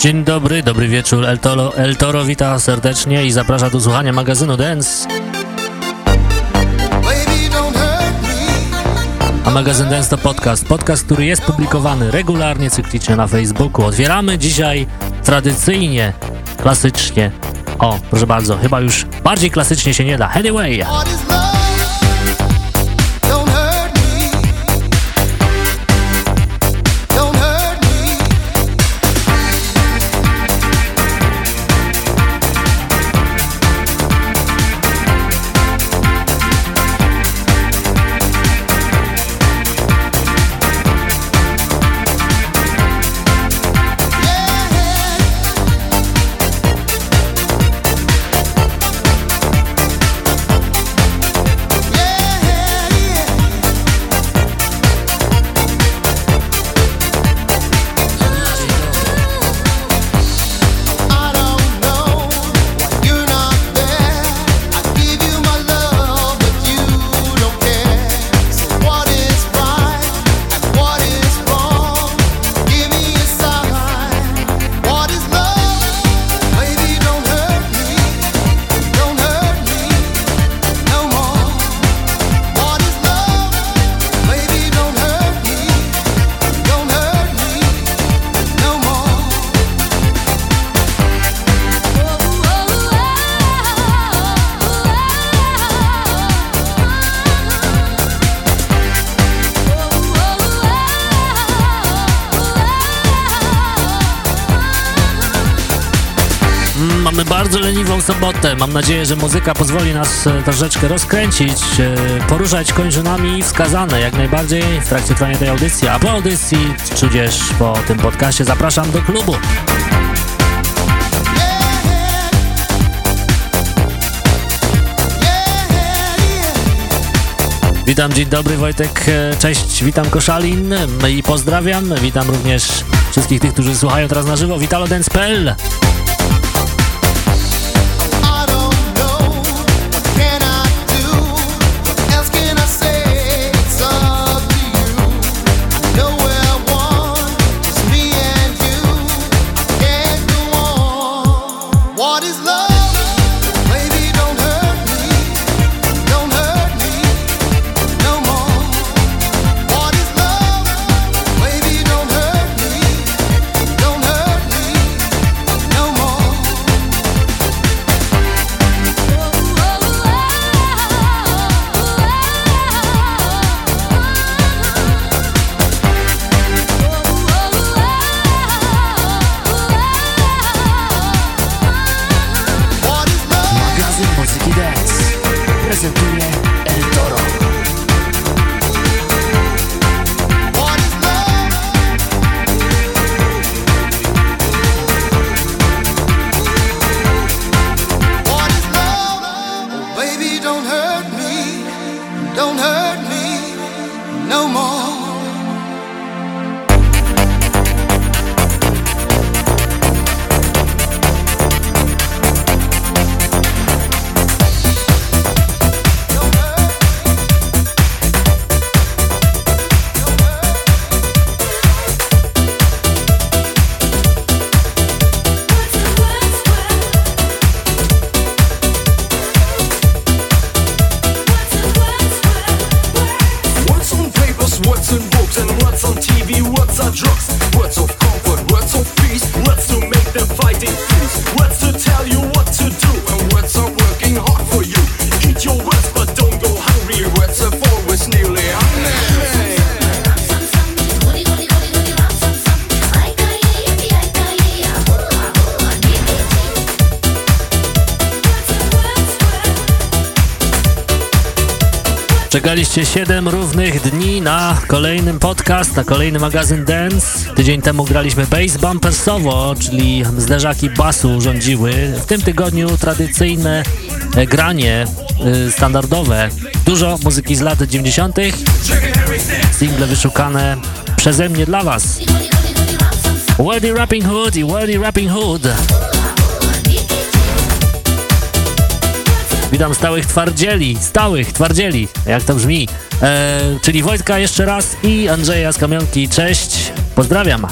Dzień dobry, dobry wieczór. El Toro, El Toro wita serdecznie i zaprasza do słuchania magazynu Dance. A magazyn Dance to podcast. Podcast, który jest publikowany regularnie, cyklicznie na Facebooku. Otwieramy dzisiaj tradycyjnie, klasycznie. O, proszę bardzo, chyba już bardziej klasycznie się nie da. Anyway. Mam nadzieję, że muzyka pozwoli nas e, troszeczkę rozkręcić, e, poruszać kończynami wskazane jak najbardziej w trakcie trwania tej audycji, a po audycji, tudzież po tym podcaście zapraszam do klubu. Witam, dzień dobry Wojtek, e, cześć, witam Koszalin. I pozdrawiam, witam również wszystkich tych, którzy słuchają teraz na żywo, witalodance.pl Czekaliście 7 równych dni na kolejnym podcast, na kolejny magazyn Dance. Tydzień temu graliśmy bass bumpersowo, czyli zderzaki basu rządziły. W tym tygodniu tradycyjne e, granie y, standardowe. Dużo muzyki z lat 90. Single wyszukane przeze mnie dla Was. Wordy Rapping Hood i Wordy Rapping Hood. Witam stałych twardzieli, stałych twardzieli, jak to brzmi. E, czyli Wojtka jeszcze raz i Andrzeja z Kamionki. Cześć, pozdrawiam.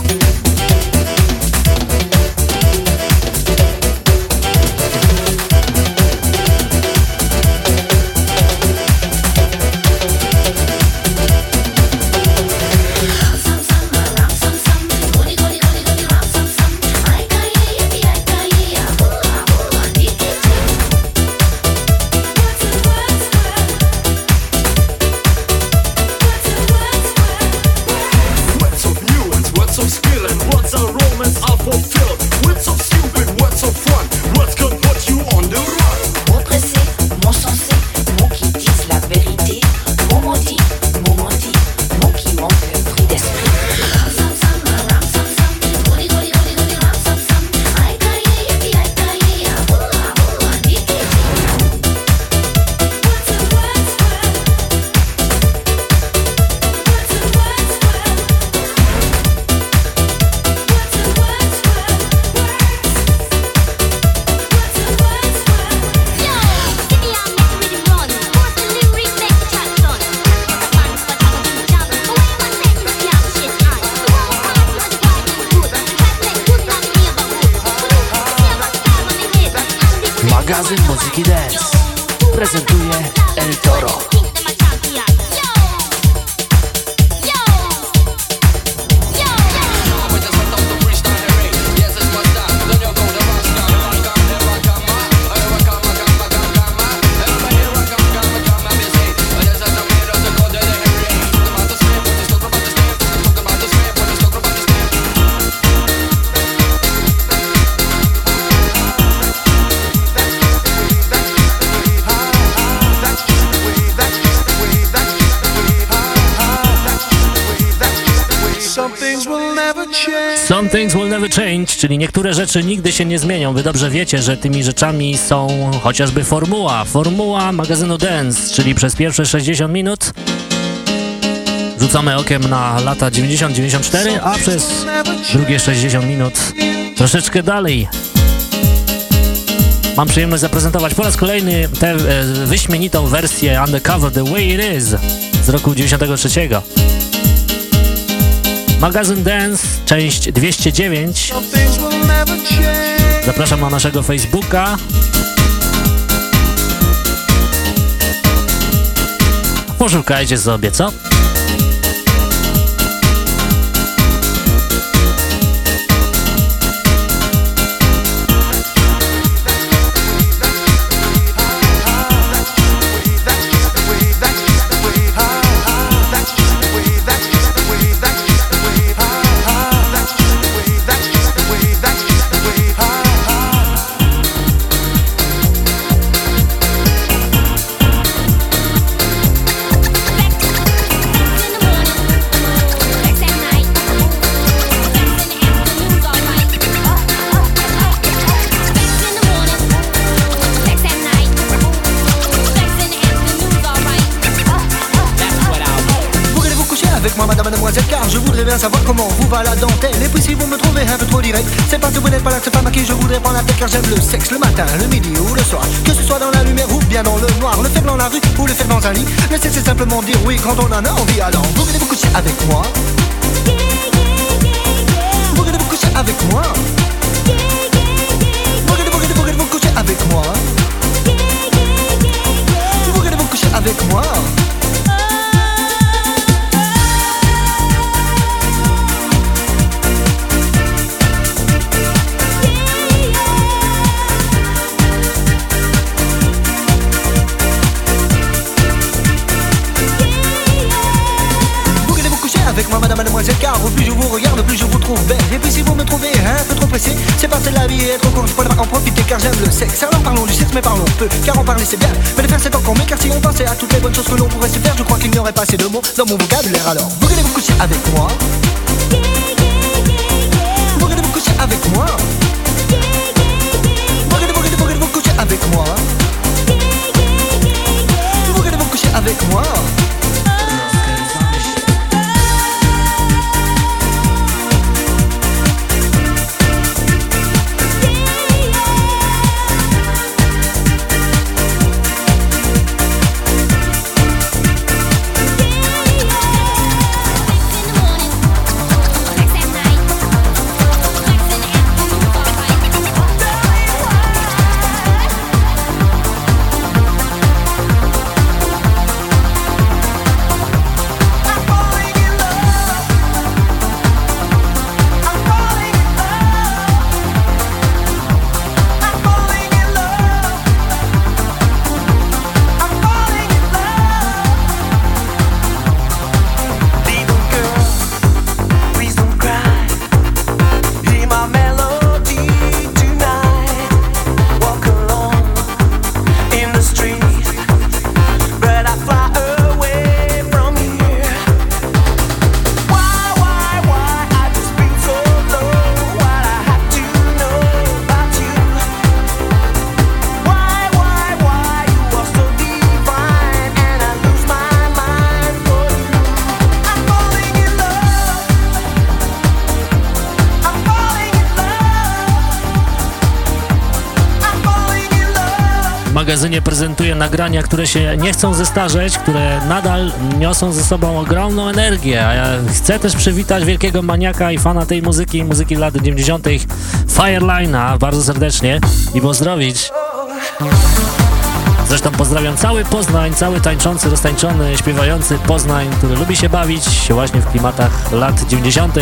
Czyli niektóre rzeczy nigdy się nie zmienią. Wy dobrze wiecie, że tymi rzeczami są chociażby formuła. Formuła magazynu Dance, czyli przez pierwsze 60 minut rzucamy okiem na lata 90-94, a przez drugie 60 minut troszeczkę dalej. Mam przyjemność zaprezentować po raz kolejny tę e, wyśmienitą wersję Undercover The Way It Is z roku 93. Magazyn Dance, część 209. Zapraszam na naszego Facebooka. Poszukajcie sobie, co? Savoir comment vous va la dentelle. Et puis si vous me trouvez un peu trop direct C'est parce que vous n'êtes pas c'est pas à qui je voudrais prendre la tête Car j'aime le sexe le matin, le midi ou le soir. Que ce soit dans la lumière ou bien dans le noir Le faire dans la rue ou le faire dans un lit sexe c'est simplement dire oui quand on en a envie. Alors vous venez vous coucher avec moi. Vous venez vous coucher avec moi. Vous venez vous, vous, vous coucher avec moi. Vous venez vous coucher avec moi mademoiselle, car plus je vous regarde, plus je vous trouve belle. Et puis si vous me trouvez un peu trop pressé. C'est passer la vie et être court, je pourrais en profiter car j'aime le sexe. Alors parlons du sexe, mais parlons peu, car en parler c'est bien. Mais le faire c'est encore mieux, car si on pensait à toutes les bonnes choses que l'on pourrait se faire, je crois qu'il n'y aurait pas assez de mots dans mon vocabulaire. Alors, vous voulez vous coucher avec moi? Vous voulez vous coucher avec moi? Vous voulez vous coucher avec moi? Vous voulez vous coucher avec moi? Magazynie prezentuje nagrania, które się nie chcą zestarzeć, które nadal niosą ze sobą ogromną energię, a ja chcę też przywitać wielkiego maniaka i fana tej muzyki, muzyki lat 90. Fireline'a bardzo serdecznie i pozdrowić. Zresztą pozdrawiam cały Poznań, cały tańczący, roztańczony, śpiewający Poznań, który lubi się bawić właśnie w klimatach lat 90.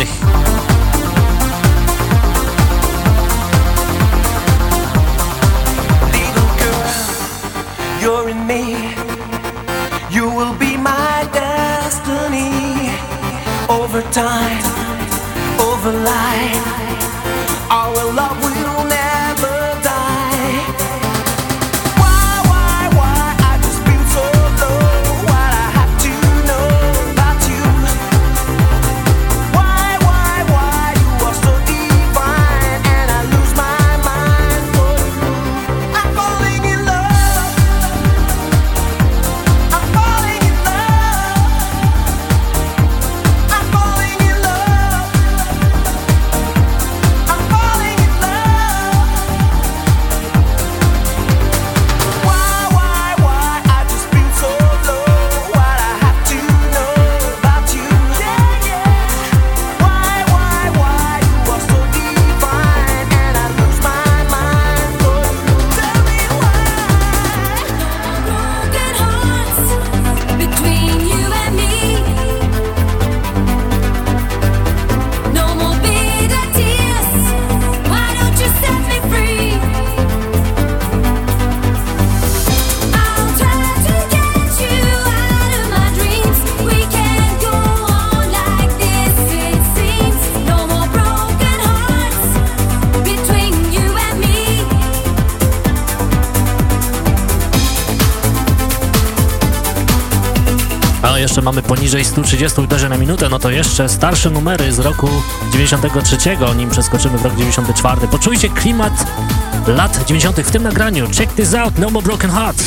mamy poniżej 130 uderzeń na minutę, no to jeszcze starsze numery z roku 93, nim przeskoczymy w rok 94. Poczujcie klimat lat 90. w tym nagraniu. Check this out, No More Broken Hearts.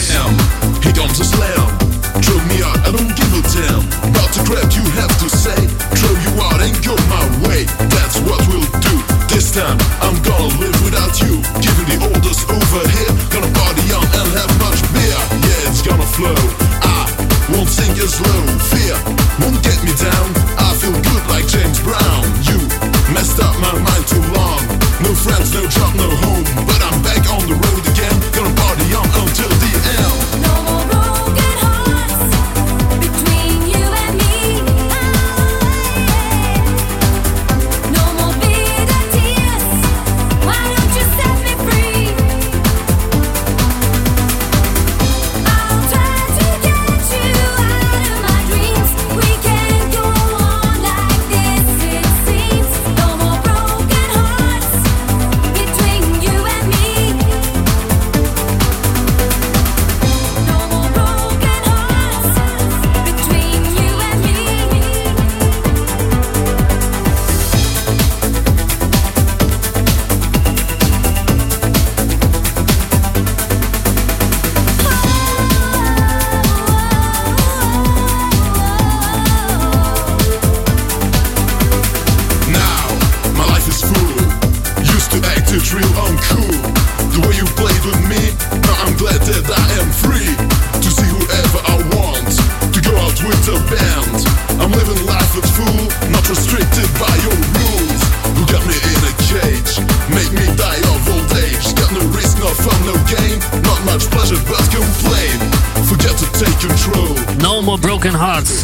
This time, I'm gonna live without you. Giving the orders over here. Gonna party on and have much beer. Yeah, it's gonna flow. Won't sink as low. Fear won't get me down. I feel good like James Brown. You messed up my mind too long. No friends, no job, no home. But I'm back on the road again. Gonna party on until the end. No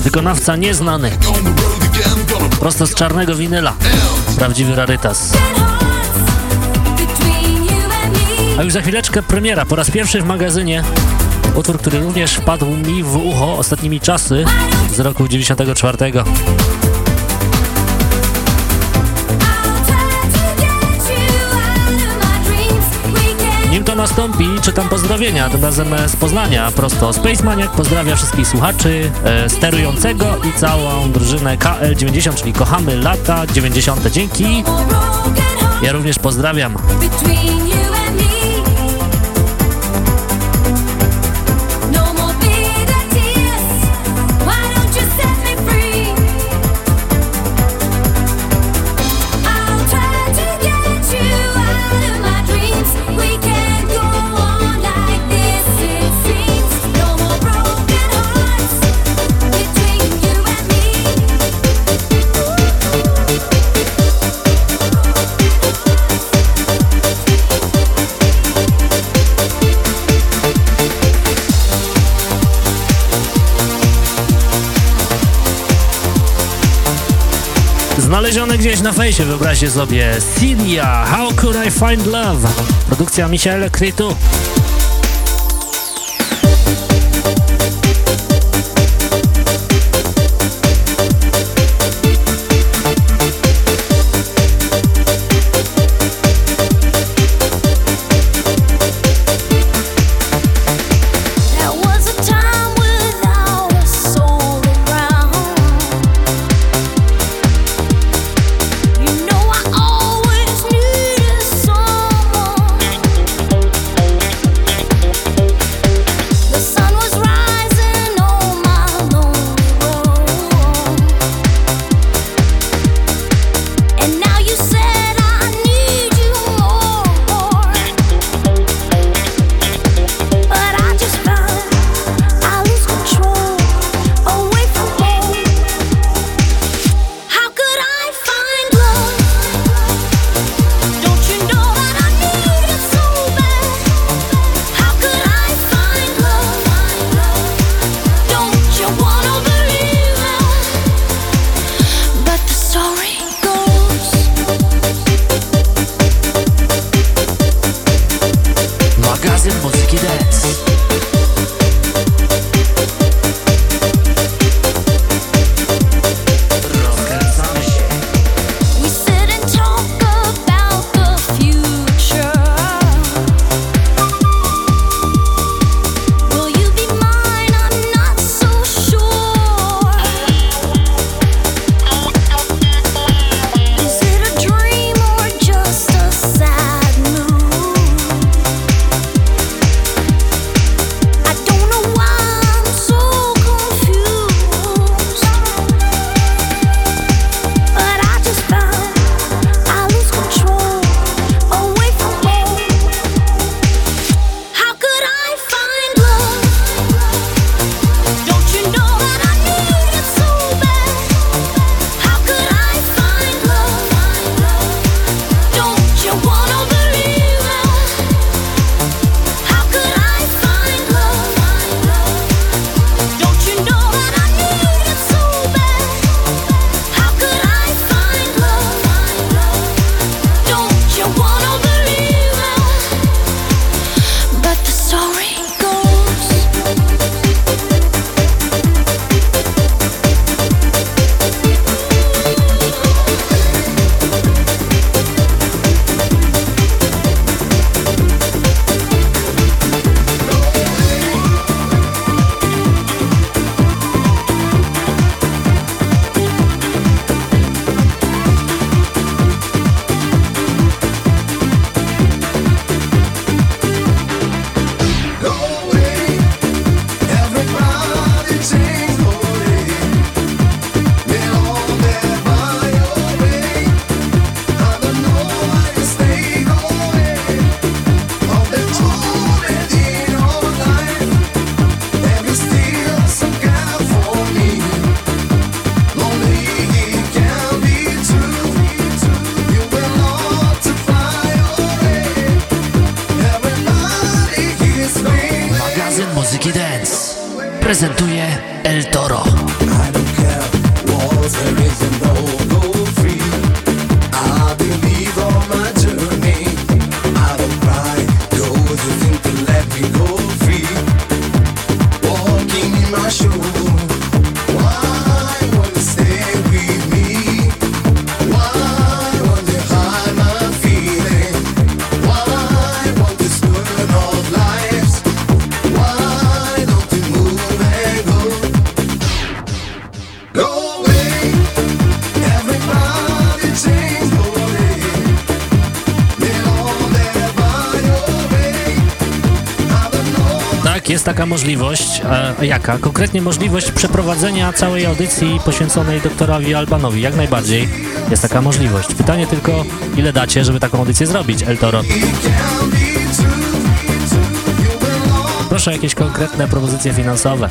wykonawca nieznany, prosto z czarnego winyla. Prawdziwy rarytas. A już za chwileczkę premiera, po raz pierwszy w magazynie. Utwór, który również wpadł mi w ucho ostatnimi czasy z roku 94. nastąpi, czytam pozdrowienia, tym razem z Poznania, prosto Space Maniac pozdrawia wszystkich słuchaczy, e, sterującego i całą drużynę KL90, czyli kochamy lata 90. Dzięki, ja również pozdrawiam. Gdzieś na fejsie, wyobraźcie sobie, Celia, How Could I Find Love? Produkcja Michaela Krytu. Taka możliwość. E, jaka? Konkretnie możliwość przeprowadzenia całej audycji poświęconej doktorowi Albanowi. Jak najbardziej jest taka możliwość. Pytanie tylko, ile dacie, żeby taką audycję zrobić, El Toro? Proszę jakieś konkretne propozycje finansowe.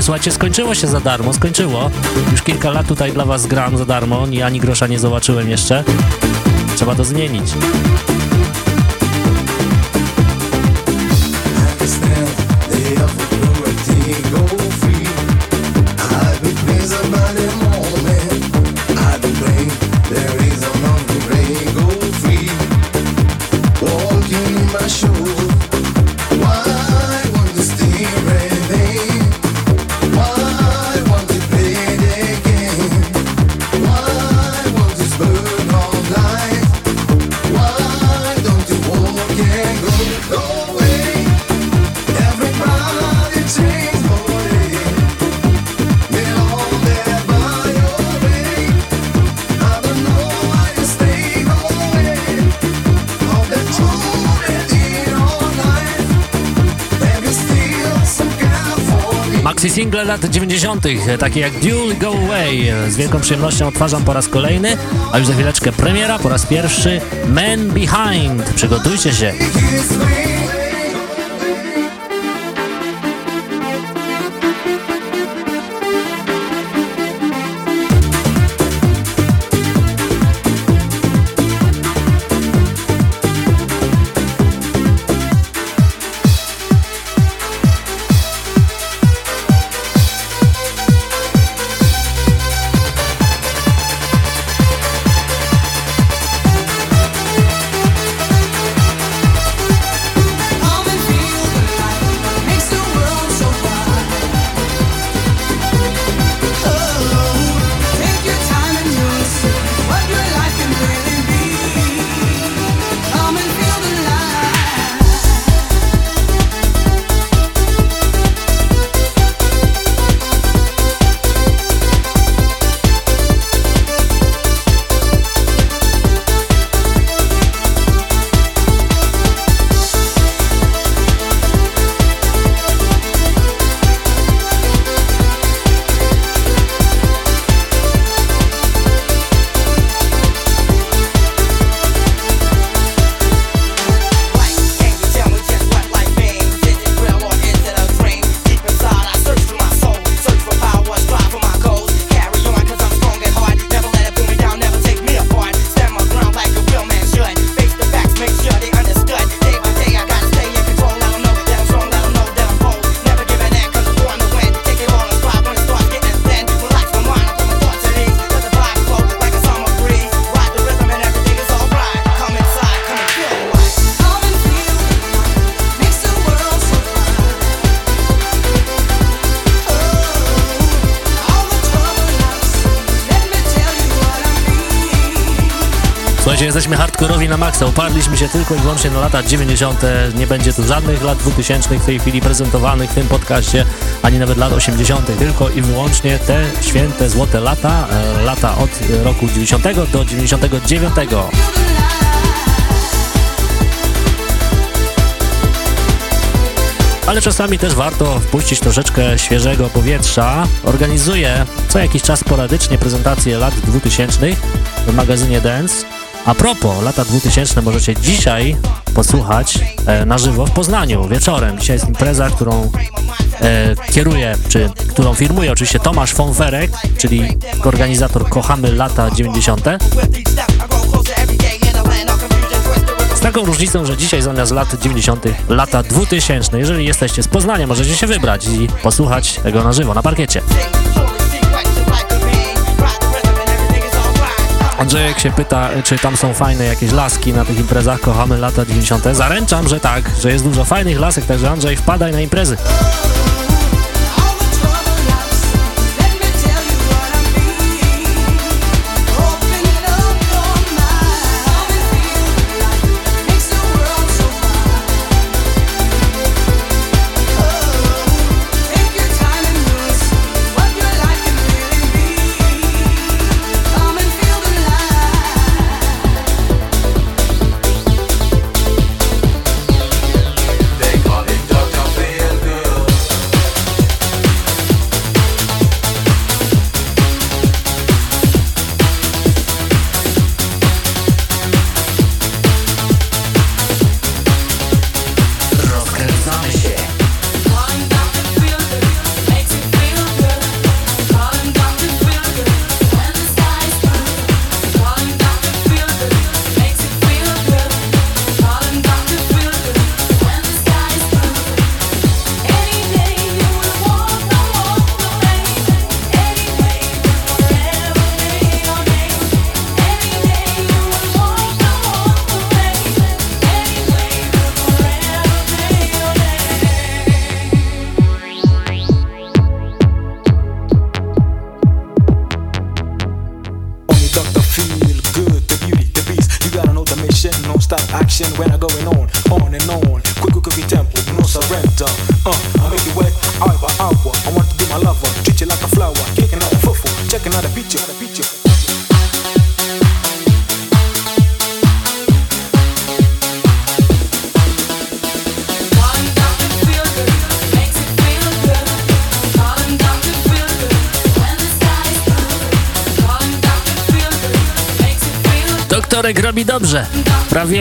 Słuchajcie, skończyło się za darmo, skończyło. Już kilka lat tutaj dla was gram za darmo, ni ani grosza nie zobaczyłem jeszcze. Trzeba to zmienić. Maxi single lat 90., takie jak Duel Go Away. Z wielką przyjemnością odtwarzam po raz kolejny, a już za chwileczkę premiera, po raz pierwszy Man Behind. Przygotujcie się. Maksa. Uparliśmy się tylko i wyłącznie na lata 90. Nie będzie tu żadnych lat 2000 w tej chwili prezentowanych w tym podcaście, ani nawet lat 80. Tylko i wyłącznie te święte, złote lata, e, lata od roku 90 do 99. Feel the light. Ale czasami też warto wpuścić troszeczkę świeżego powietrza. Organizuję co jakiś czas sporadycznie prezentacje lat 2000 w magazynie Dance. A propos, lata 2000 możecie dzisiaj posłuchać e, na żywo w Poznaniu, wieczorem. Dzisiaj jest impreza, którą e, kieruje, czy którą firmuje oczywiście Tomasz Fonferek, czyli organizator Kochamy Lata 90. Z taką różnicą, że dzisiaj zamiast lat 90. lata 2000. Jeżeli jesteście z Poznania, możecie się wybrać i posłuchać tego na żywo na parkiecie. Andrzejek się pyta, czy tam są fajne jakieś laski na tych imprezach, kochamy lata 90. Zaręczam, że tak, że jest dużo fajnych lasek, także Andrzej, wpadaj na imprezy.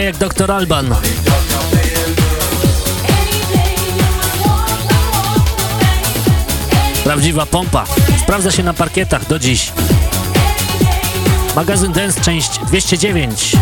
jak Dr. Alban. Prawdziwa pompa. Sprawdza się na parkietach do dziś. Magazyn Dance, część 209.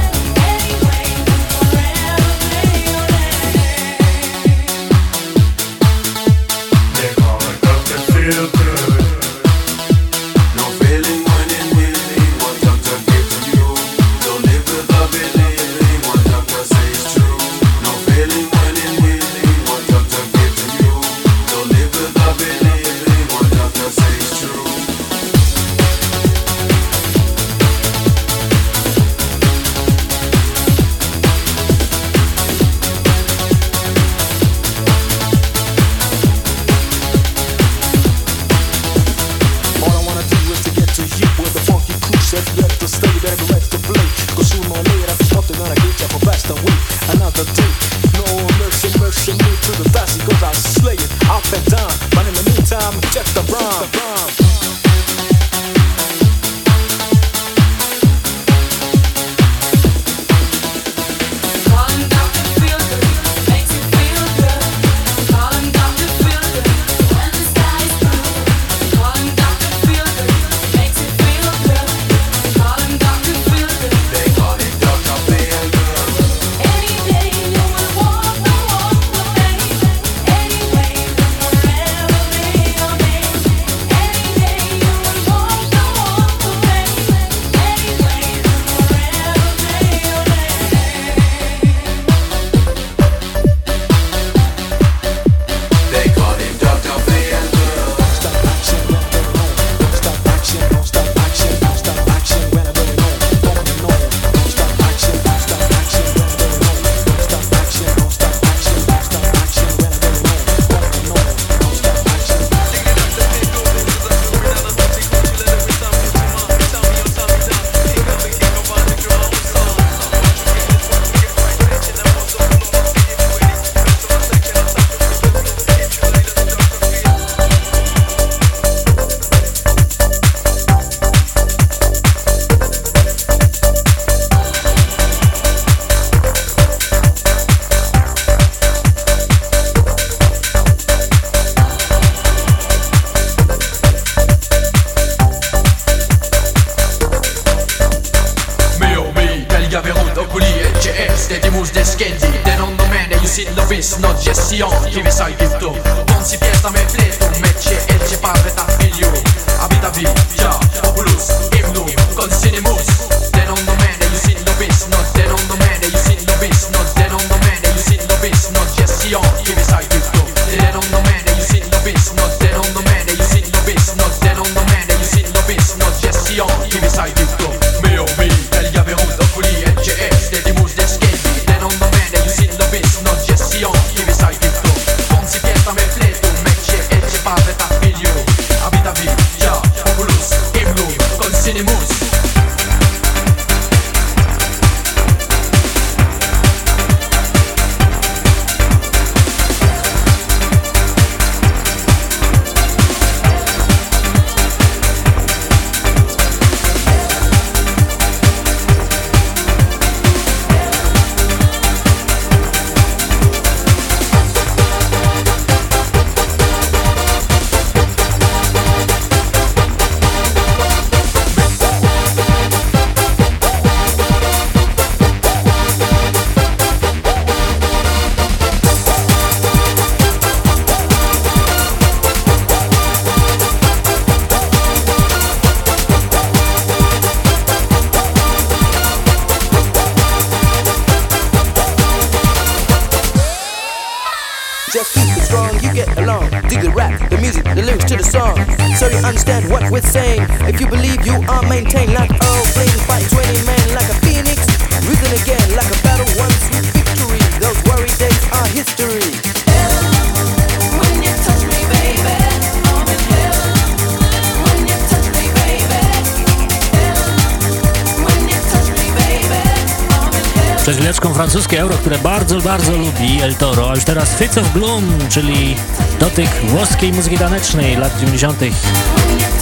El Toro, a już teraz Fits of Gloom, czyli dotyk włoskiej muzyki tanecznej lat 90.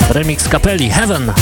Remix kapeli Heaven.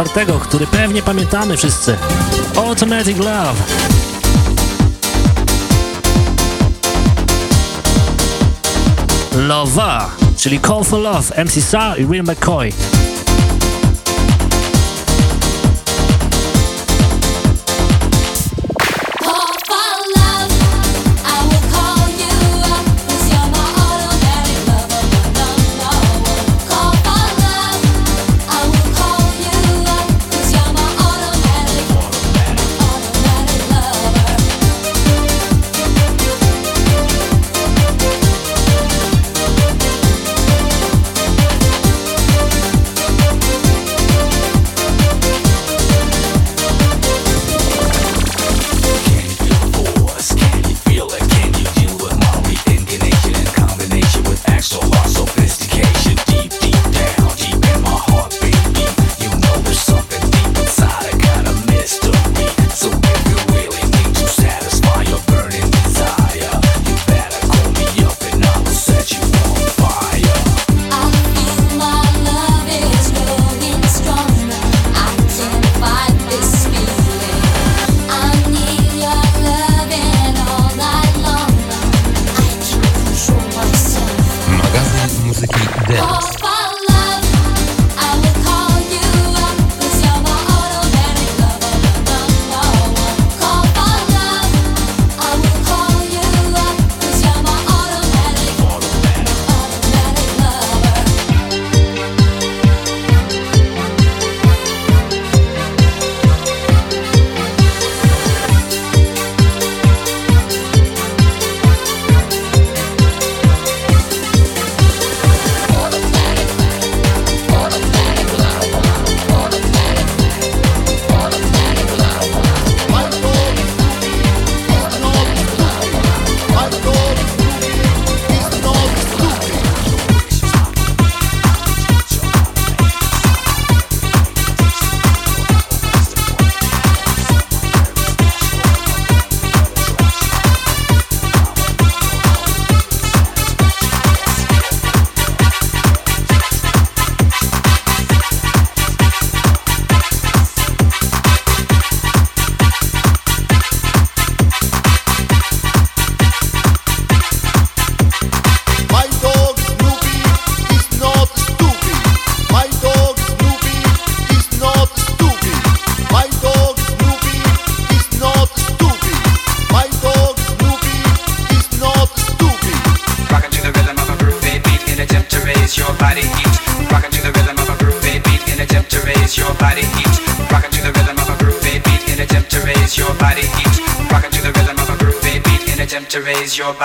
czwartego, który pewnie pamiętamy wszyscy. Automatic Love. Lova, czyli Call for Love, MC Sa i Will McCoy.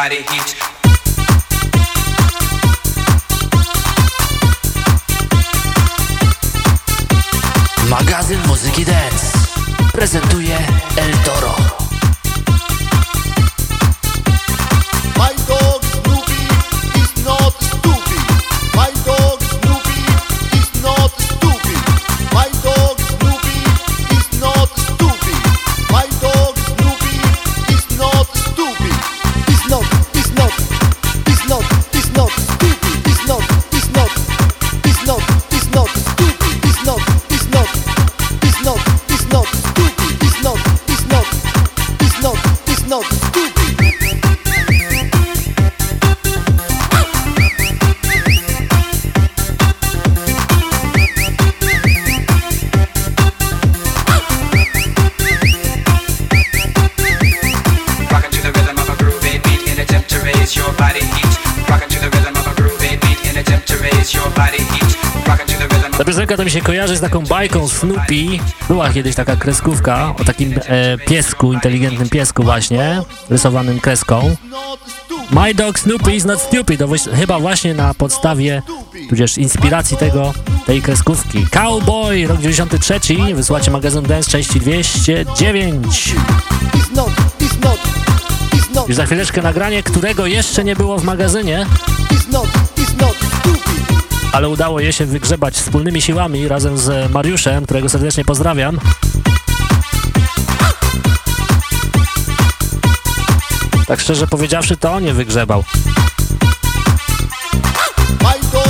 body, he's bajką Snoopy była kiedyś taka kreskówka o takim e, piesku, inteligentnym piesku właśnie, rysowanym kreską. My dog Snoopy is not stupid, to chyba właśnie na podstawie, tudzież inspiracji tego, tej kreskówki. Cowboy, rok 93, wysłacie magazyn Dance części 209. Już za chwileczkę nagranie, którego jeszcze nie było w magazynie ale udało je się wygrzebać wspólnymi siłami razem z Mariuszem, którego serdecznie pozdrawiam. Tak szczerze powiedziawszy, to on nie wygrzebał.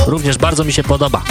Również bardzo mi się podoba.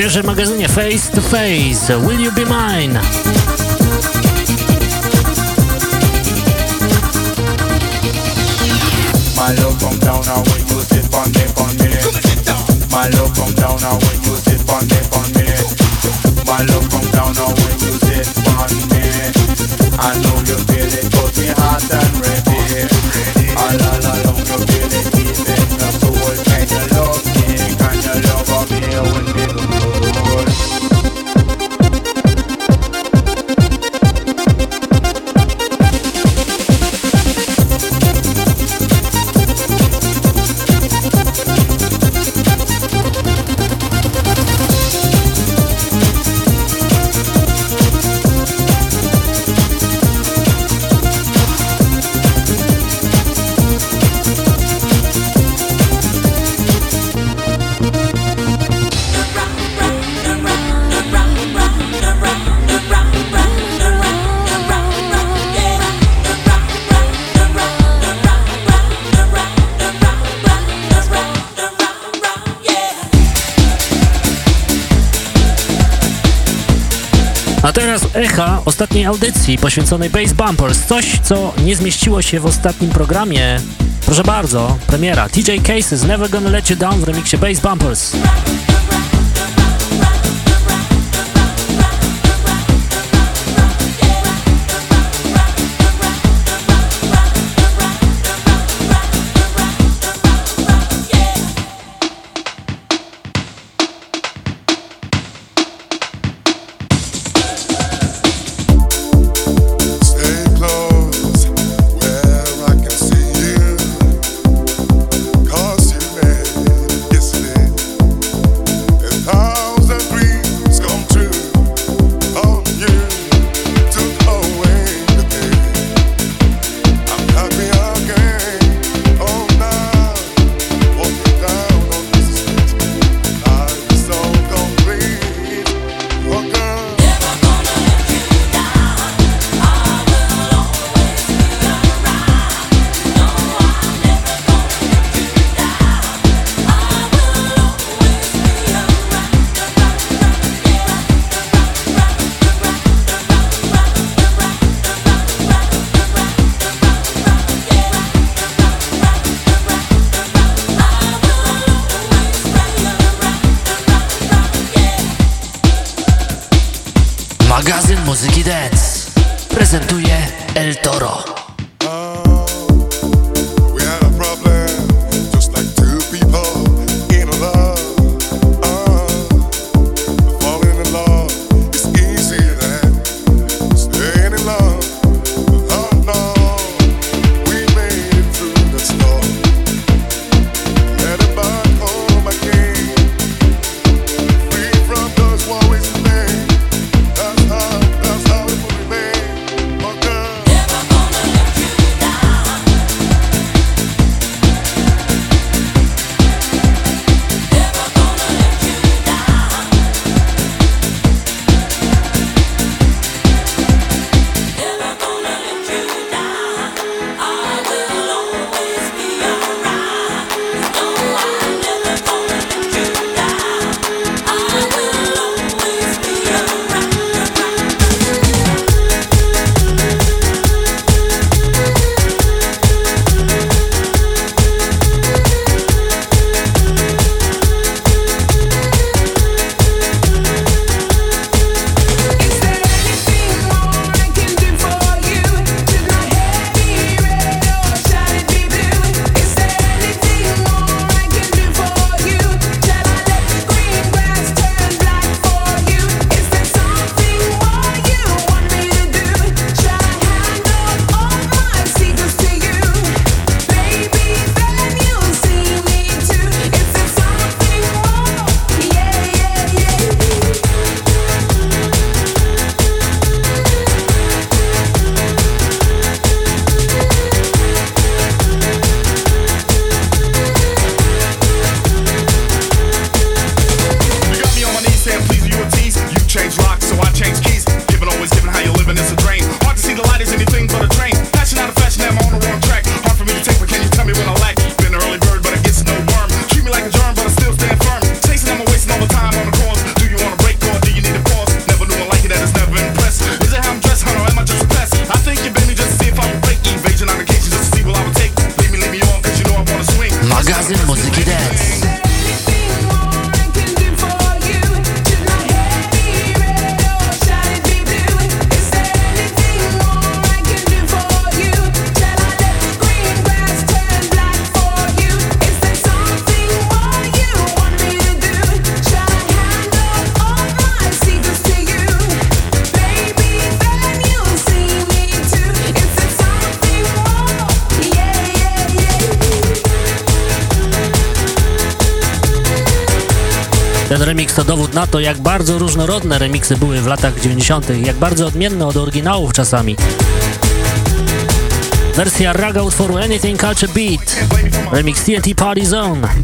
świeże magazynie Face to Face, Will You Be Mine? My love come down now when you sit on me, on me. My love come down now when you sit on me, on me. My love come down now when you sit on me. I know you feel it, but me hot and ready. Ah la la la. ostatniej audycji poświęconej Bass Bumpers. Coś, co nie zmieściło się w ostatnim programie. Proszę bardzo, premiera. TJ Cases, Never Gonna Let You Down w remiksie Bass Bumpers. jak bardzo różnorodne remiksy były w latach 90., jak bardzo odmienne od oryginałów czasami. Wersja raga utworu Anything Culture Beat, remix TNT Party Zone. Money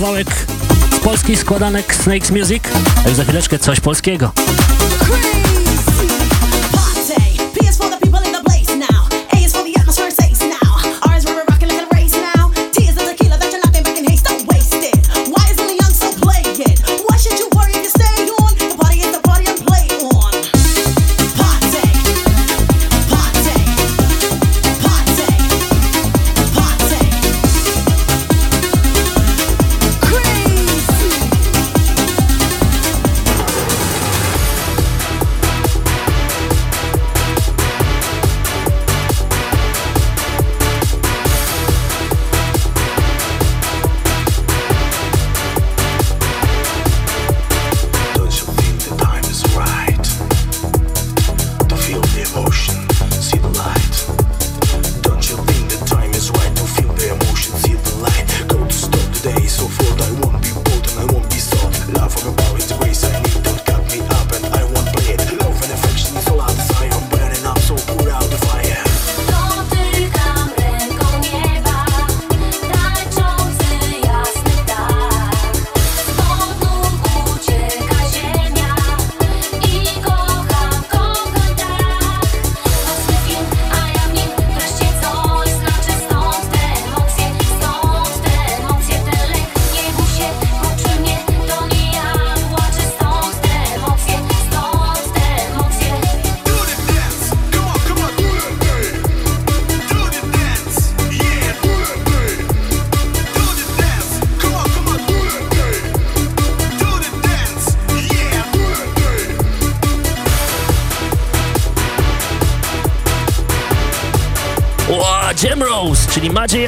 kawałek polski składanek Snakes Music, a za chwileczkę coś polskiego.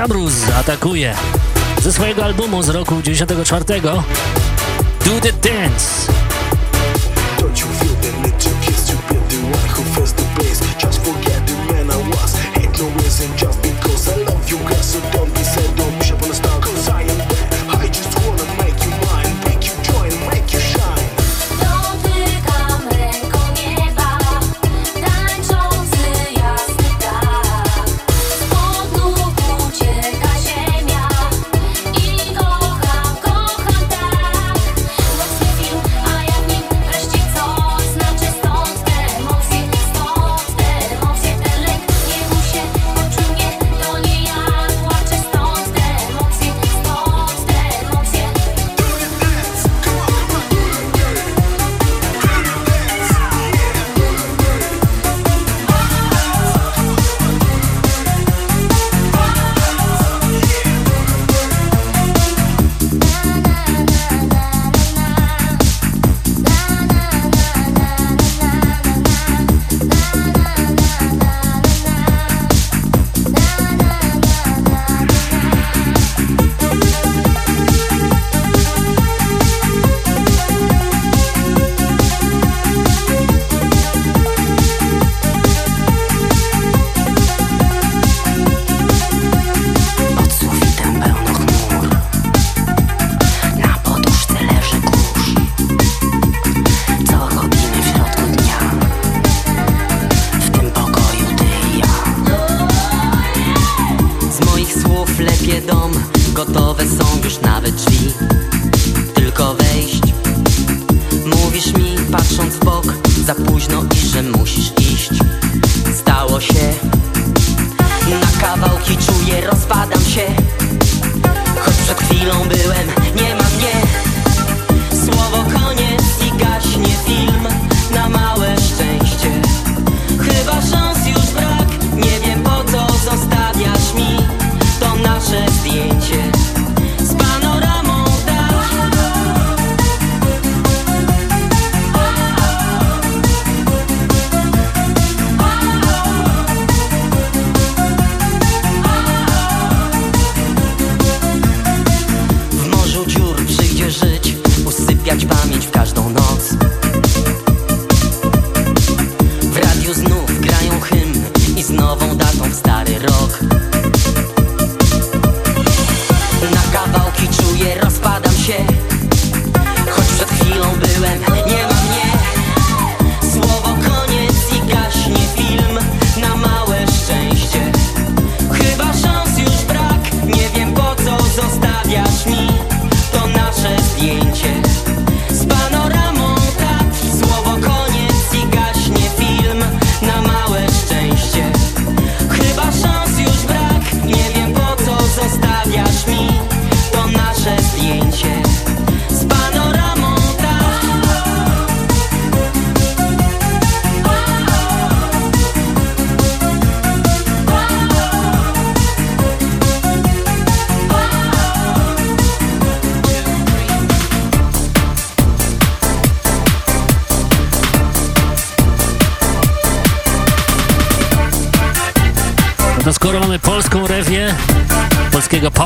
Jabrus atakuje ze swojego albumu z roku 1994 Do The Dance.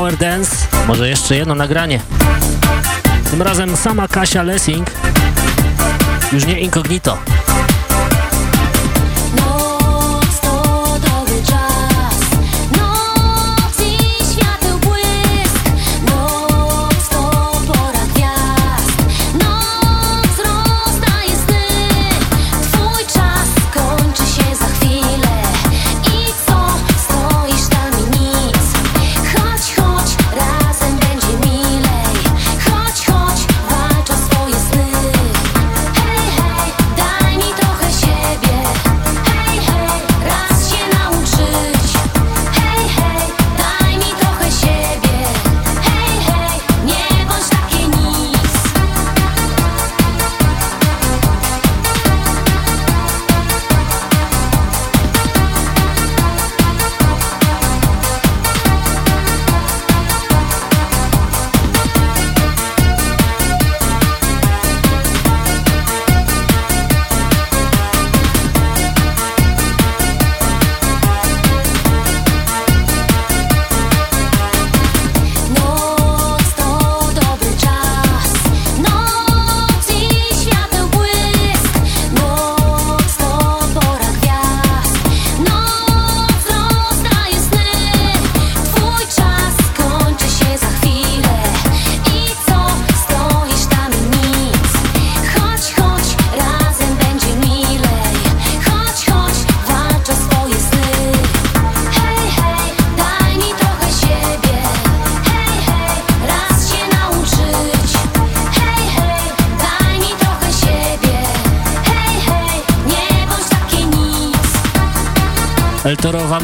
Power dance, może jeszcze jedno nagranie. Tym razem sama Kasia Lessing, już nie incognito.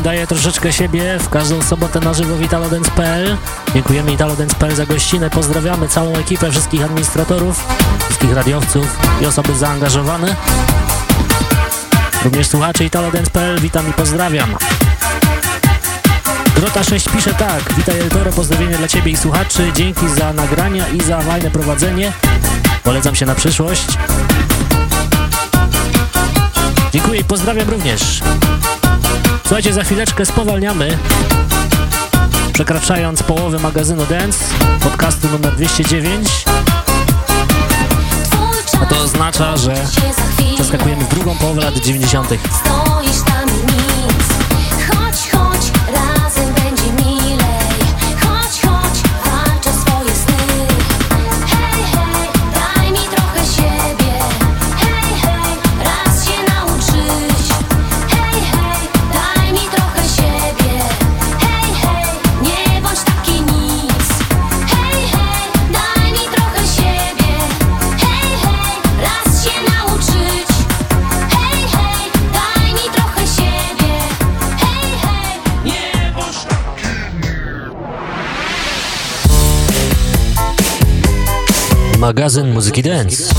Daje troszeczkę siebie w każdą sobotę na żywo w italodance.pl. Dziękujemy italodance.pl za gościnę, pozdrawiamy całą ekipę, wszystkich administratorów, wszystkich radiowców i osoby zaangażowane. Również słuchacze italodance.pl, witam i pozdrawiam. Grota 6 pisze tak, witaj El Toro, pozdrowienia dla Ciebie i słuchaczy, dzięki za nagrania i za fajne prowadzenie. Polecam się na przyszłość. Dziękuję i pozdrawiam również. Słuchajcie, za chwileczkę spowalniamy, przekraczając połowę magazynu Dance, podcastu numer 209. A to oznacza, że przeskakujemy w drugą połowę lat 90. Magazyn Muzyki Dance.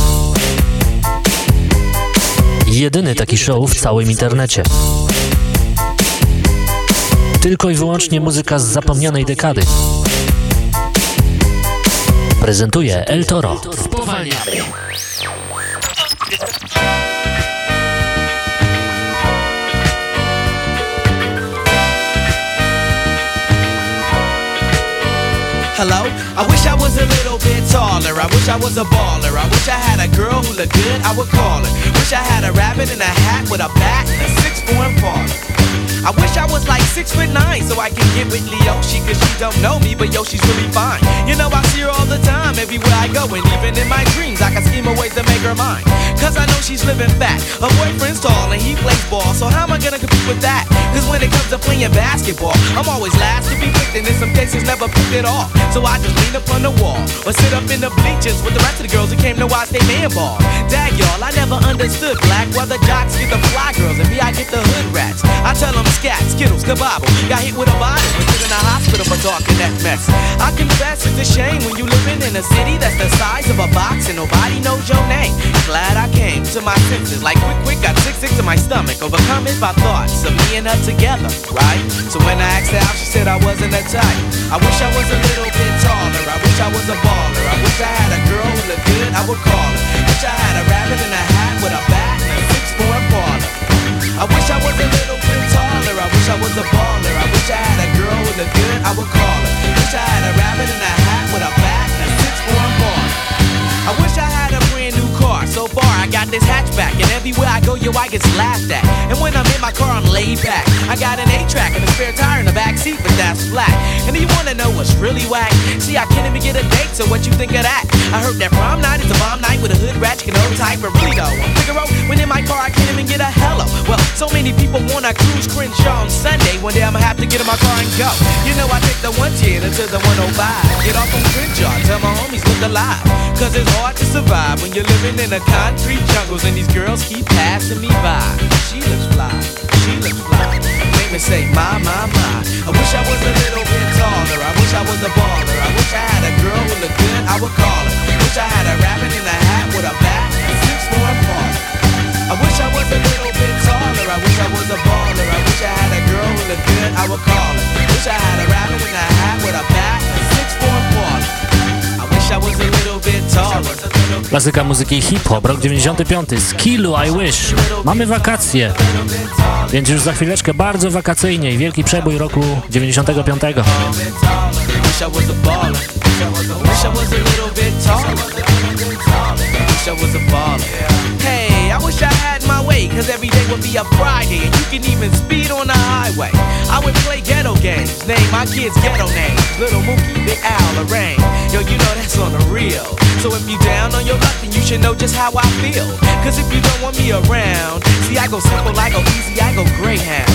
Jedyny taki show w całym internecie. Tylko i wyłącznie muzyka z zapomnianej dekady. Prezentuje El Toro. Spowalniamy. Hello? I wish I was a little bit taller. I wish I was a baller. I wish I had a girl who looked good, I would call her. Wish I had a rabbit in a hat with a bat and a six form parlor. I wish I was like six foot nine so I can get with Leoshi cause she don't know me, but yo, she's really fine. You know, I see her all the time everywhere I go, and even in my dreams, I can scheme a ways to make her mine. Cause I know she's living fat. Her boyfriend's tall and he plays ball, so how am I gonna compete with that? Cause when it comes to playing basketball, I'm always last to be picked, and in some cases never picked at all. So I just lean up on the wall or sit up in the bleachers with the rest of the girls who came to watch they man ball. Dag y'all, I never understood black why the jocks get the fly girls and me I get the hood rats. I tell them scat, skittles, kabobble. Got hit with a bottle put in a hospital for talking that mess. I confess it's a shame when you living in a city that's the size of a box and nobody knows your name. Glad I came to my senses like quick, quick, got sick, sick to my stomach. Overcome it by thoughts of me and her together, right? So when I asked her out, she said I wasn't a type. I wish I was a little bit taller. I wish I was a baller. I wish I had a girl who looked good, I would call her. Wish I had a rabbit in a hat with a I wish I was a little bit taller. I wish I was a baller. I wish I had a girl with a good, I would call her. Wish I had a rabbit in a hat with a bat and a six-form bar. I wish I had a brand new car. So far, I got this hatchback, and everywhere I go, yo, I get laughed at. And when I'm in my car, I'm laid back. I got an A-track and a spare tire in the back seat, but that's flat. And do you wanna know what's really whack? See, I can't even get a date, so what you think of that? I heard that prom night is a bomb night with a hood ratchet and old type, but really though, Figaro, when in my car, I can't even get a hello. Well, so many people wanna cruise Crenshaw on Sunday. One day I'ma have to get in my car and go. You know, I take the 110 until the 105. Get off on Crenshaw, tell my homies look alive. Cause it's hard to survive when you're living in a concrete jungles and these girls keep passing me by. She looks fly, she looks fly. Make me say, my, my, my. I wish I was a little bit taller. I wish I was a baller. I wish I had a girl who looked good, I would call her. Wish I had a rabbit in a hat with a bat and six for a parlor. I wish I was a little bit taller. I wish I was a baller. I wish I had a girl who looked good, I would call her. Wish I had a rabbit in a hat with a bat Klasyka muzyki hip-hop, rok 95. Skillu I Wish. Mamy wakacje, więc już za chwileczkę bardzo wakacyjnie i wielki przebój roku 95. Wish I was a baller. Wish I was a little bit taller. Wish I was a baller. Hey, I wish I had my way, cause every day would be a Friday, and you can even speed on the highway. I would play ghetto games, name my kids ghetto names. Little Mookie, Big Al, Lorraine. Yo, you know that's on the real. So if you down on your luck, then you should know just how I feel. Cause if you don't want me around, see, I go simple, I go easy, I go Greyhound.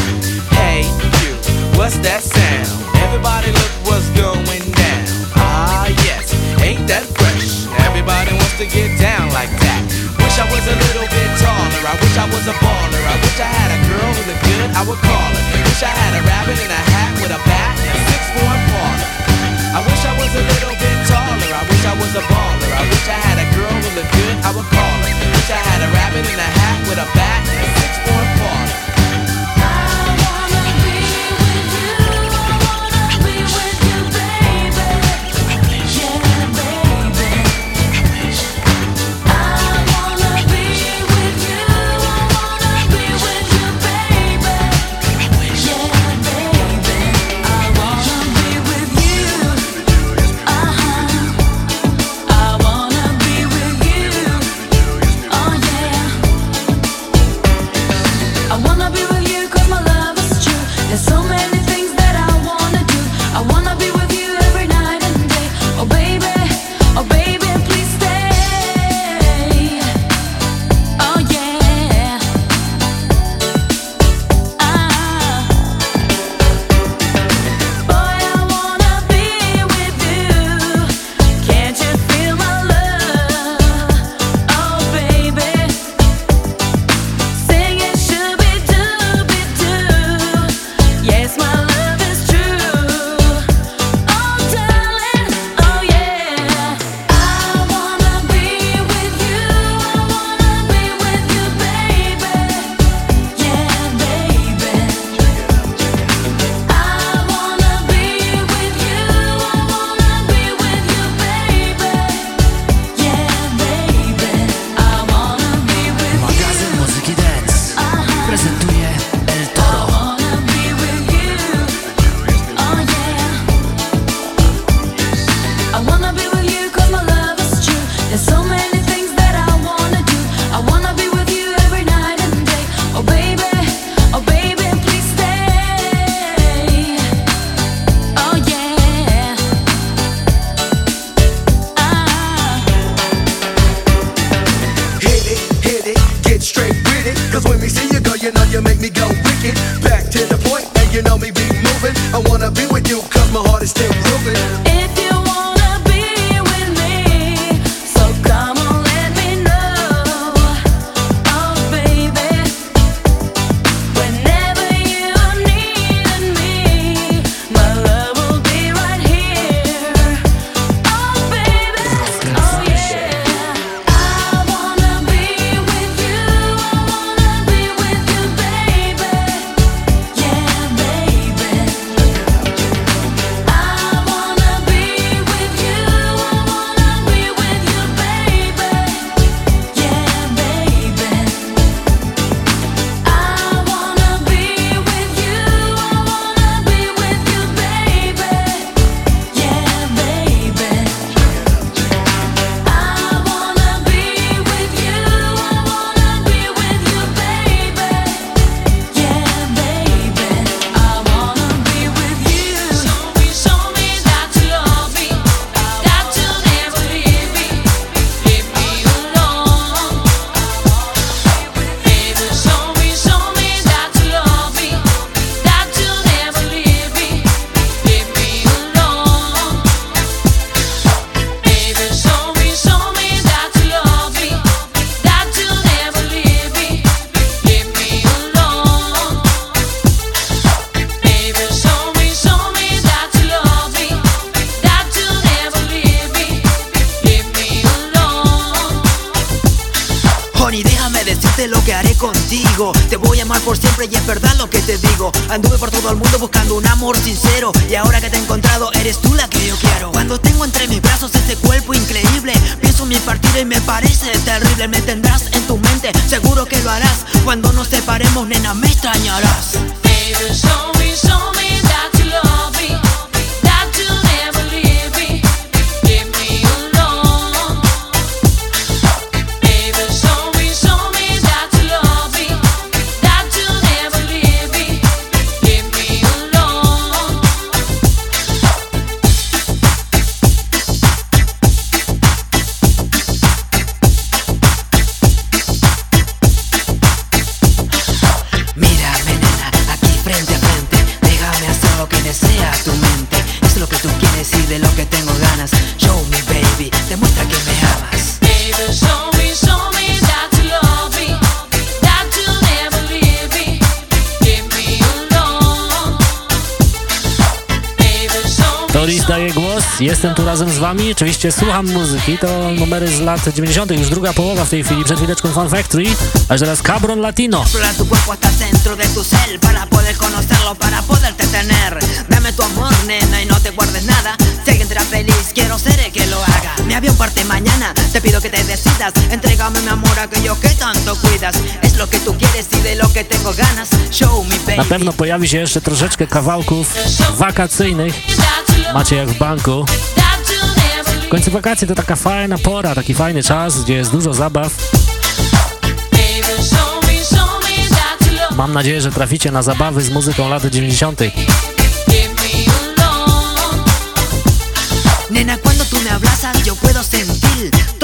Hey, you, what's that sound? Everybody look what's going down. Ah, yes, ain't that fresh? Everybody wants to get down like that. I wish I was a little bit taller. I wish I was a baller. I wish I had a girl who looked good, I would call her. Wish I had a rabbit in a hat with a bat and a six for parlor. I wish I was a little bit taller. I wish I was a baller. I wish I had a girl who looked good, I would call her. Wish I had a rabbit in a hat with a bat and a razem z wami, oczywiście słucham muzyki, to numery z lat 90., już druga połowa w tej chwili, przed chwileczką Fun Factory, a teraz Cabron Latino. Mi avión parte mañana, te pido que te decidas. Entrégame mi amor, aquello que tanto cuidas. Es lo que tú quieres y de lo que tengo ganas. Show me, Na baby. pewno pojawi się jeszcze troszeczkę kawałków wakacyjnych, macie jak w banku. Końcu wakacje to taka fajna pora, taki fajny czas, gdzie jest dużo zabaw. Mam nadzieję, że traficie na zabawy z muzyką lat 90.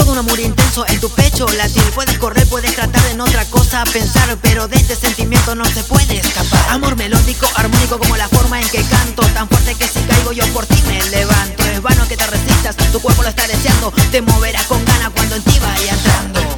Todo un amor intenso en tu pecho latir. Puedes correr, puedes tratar en otra cosa, pensar, pero de este sentimiento no se puede escapar. Amor melódico, armónico como la forma en que canto, tan fuerte que si caigo yo por ti me levanto. Es vano que te resistas, tu cuerpo lo está deseando, te moverás con ganas cuando en ti vaya entrando.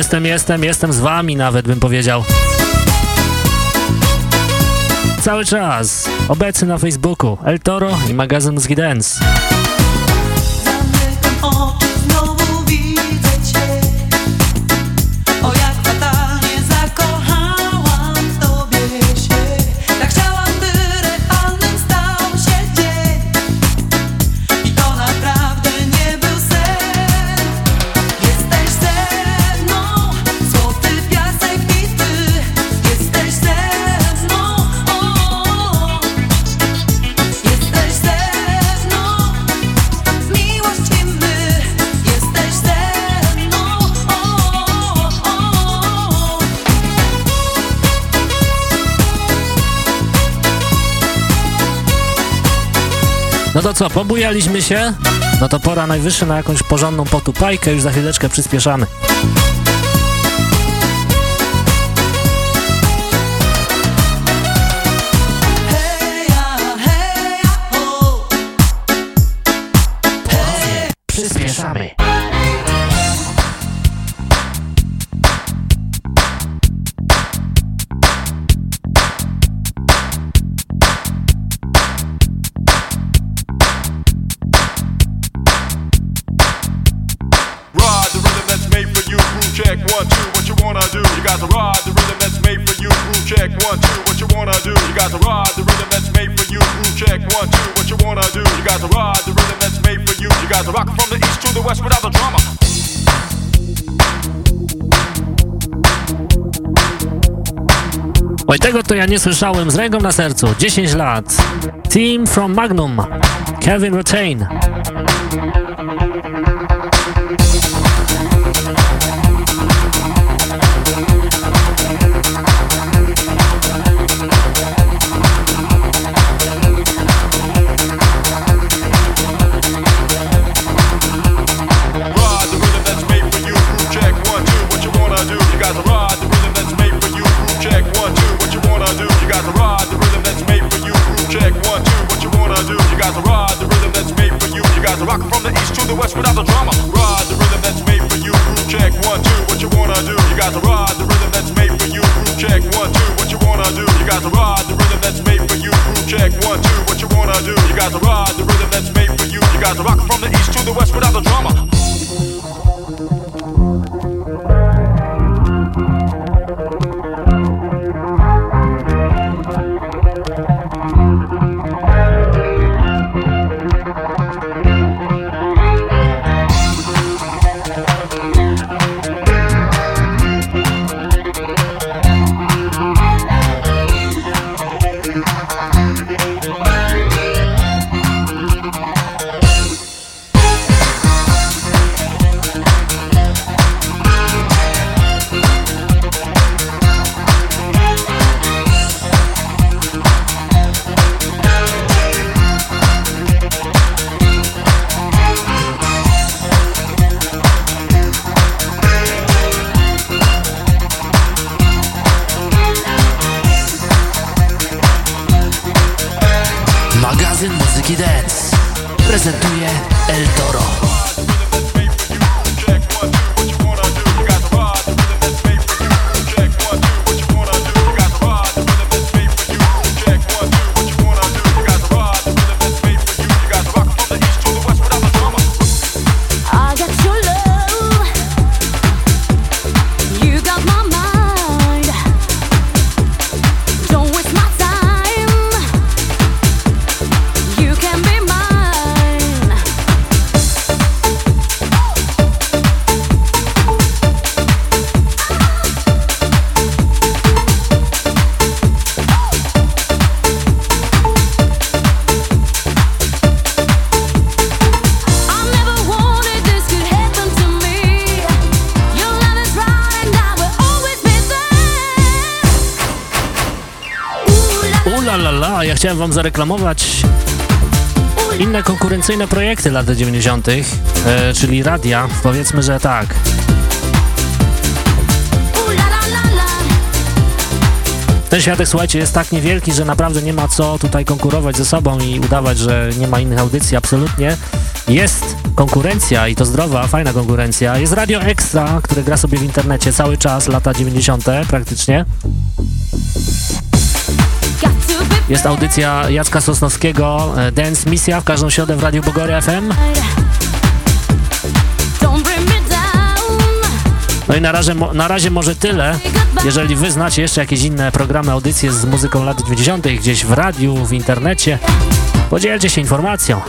Jestem, jestem, jestem z wami nawet, bym powiedział. Cały czas. Obecny na Facebooku. El Toro i magazyn z co, pobujaliśmy się? No to pora najwyższa na jakąś porządną potupajkę, już za chwileczkę przyspieszamy. nie słyszałem z ręką na sercu 10 lat. Team from Magnum, Kevin Retain. ride the rhythm that's made for you. You got to rock from the east to the west without the drama. wam zareklamować inne konkurencyjne projekty lat 90., e, czyli radia, powiedzmy, że tak. Ten światek, słuchajcie, jest tak niewielki, że naprawdę nie ma co tutaj konkurować ze sobą i udawać, że nie ma innych audycji, absolutnie. Jest konkurencja i to zdrowa, fajna konkurencja. Jest Radio Extra, które gra sobie w internecie cały czas, lata 90. praktycznie. Jest audycja Jacka Sosnowskiego, e, Dance Misja w każdą środę w Radiu Bogory FM. No i na razie, na razie może tyle. Jeżeli wy znacie jeszcze jakieś inne programy, audycje z muzyką lat 90. gdzieś w radiu, w internecie, podzielcie się informacją.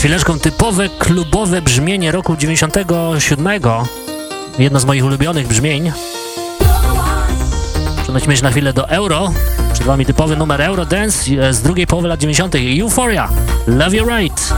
Przed chwileczką typowe klubowe brzmienie roku 97. Jedno z moich ulubionych brzmień. Przenosimy się na chwilę do Euro. Przed wami typowy numer Eurodance e, z drugiej połowy lat 90. Euphoria. Love You Right.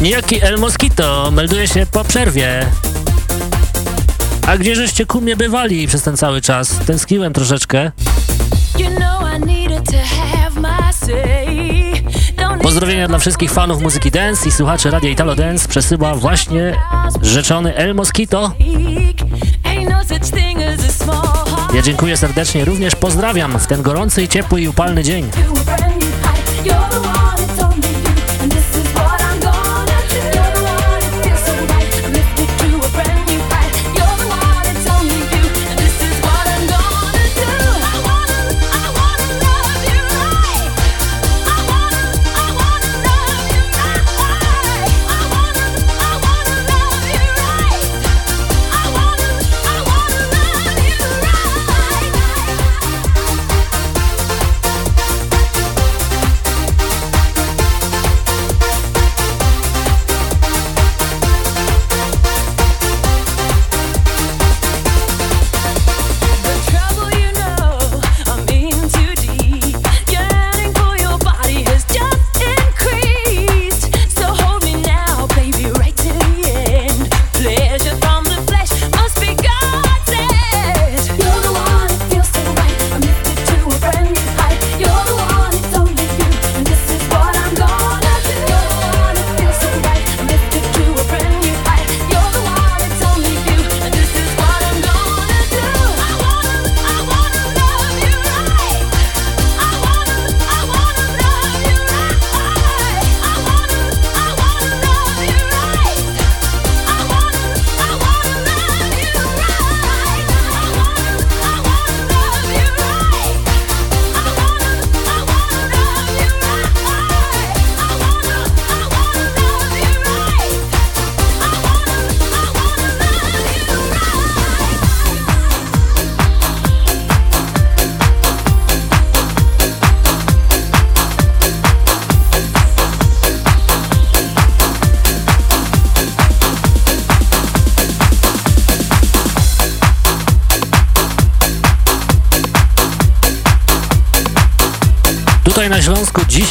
Niejaki El Mosquito melduje się po przerwie. A gdzie żeście ku mnie bywali przez ten cały czas? Tęskniłem troszeczkę. Pozdrowienia dla wszystkich fanów muzyki dance i słuchaczy Radia Italo Dance przesyła właśnie rzeczony El Mosquito. No. Ja dziękuję serdecznie, również pozdrawiam w ten gorący i ciepły i upalny dzień.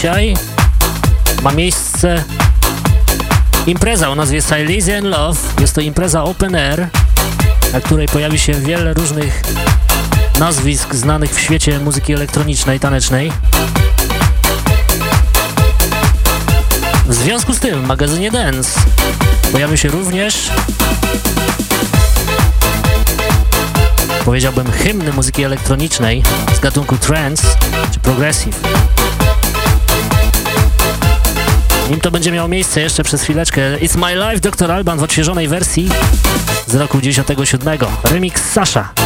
Dzisiaj ma miejsce impreza o nazwie Silesian Love. Jest to impreza open air, na której pojawi się wiele różnych nazwisk znanych w świecie muzyki elektronicznej, tanecznej. W związku z tym w magazynie Dance pojawił się również powiedziałbym hymny muzyki elektronicznej z gatunku trance czy progressive. Nim to będzie miało miejsce jeszcze przez chwileczkę, It's My Life Dr. Alban w odświeżonej wersji z roku 97. Remix Sasha.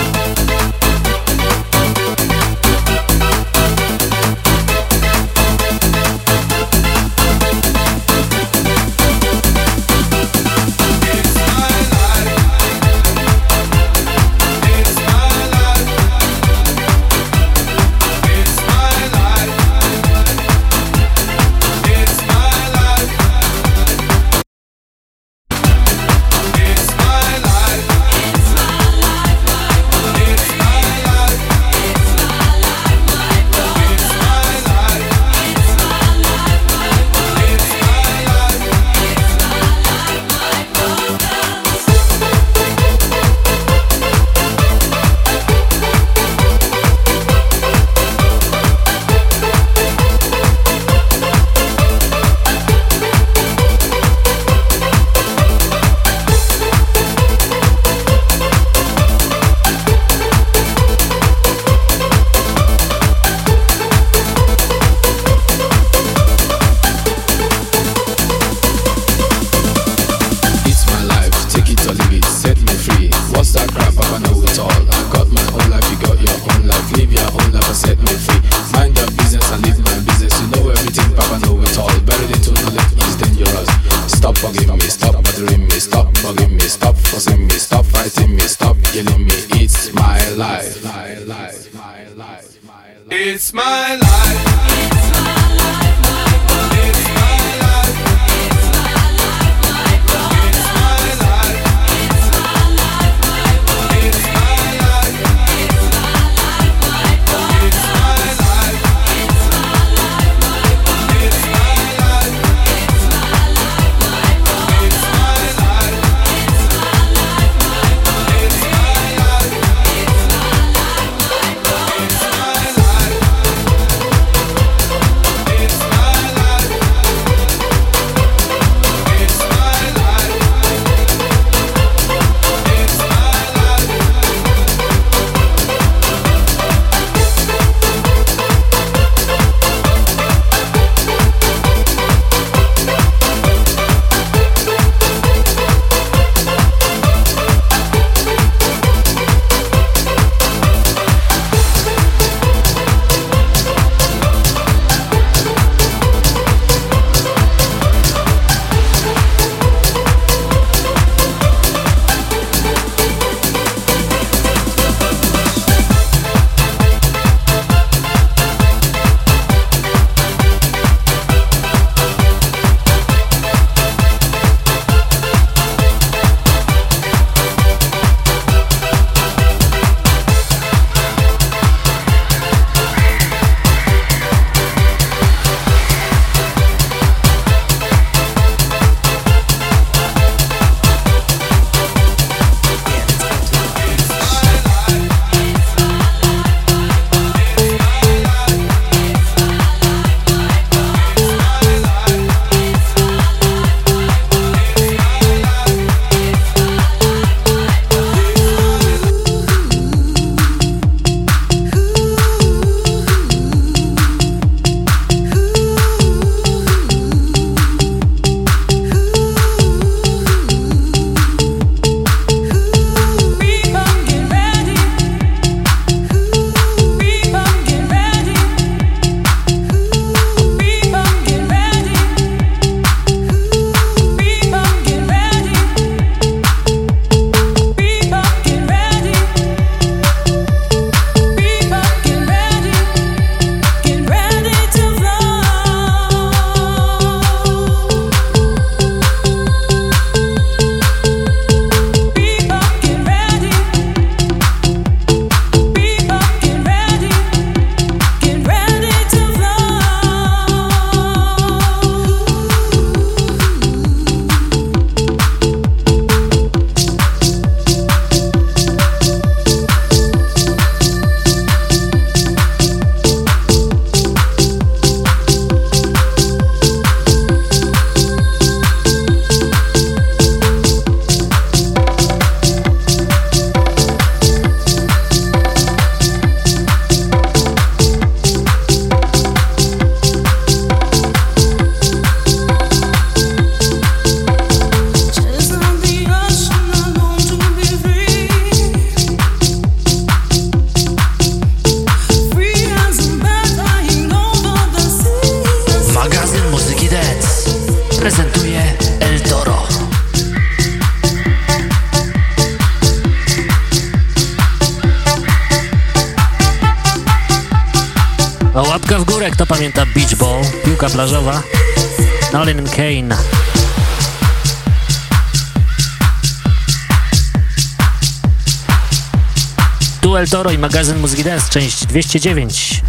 Duel Toro i magazyn Muzyki Dance, część 209.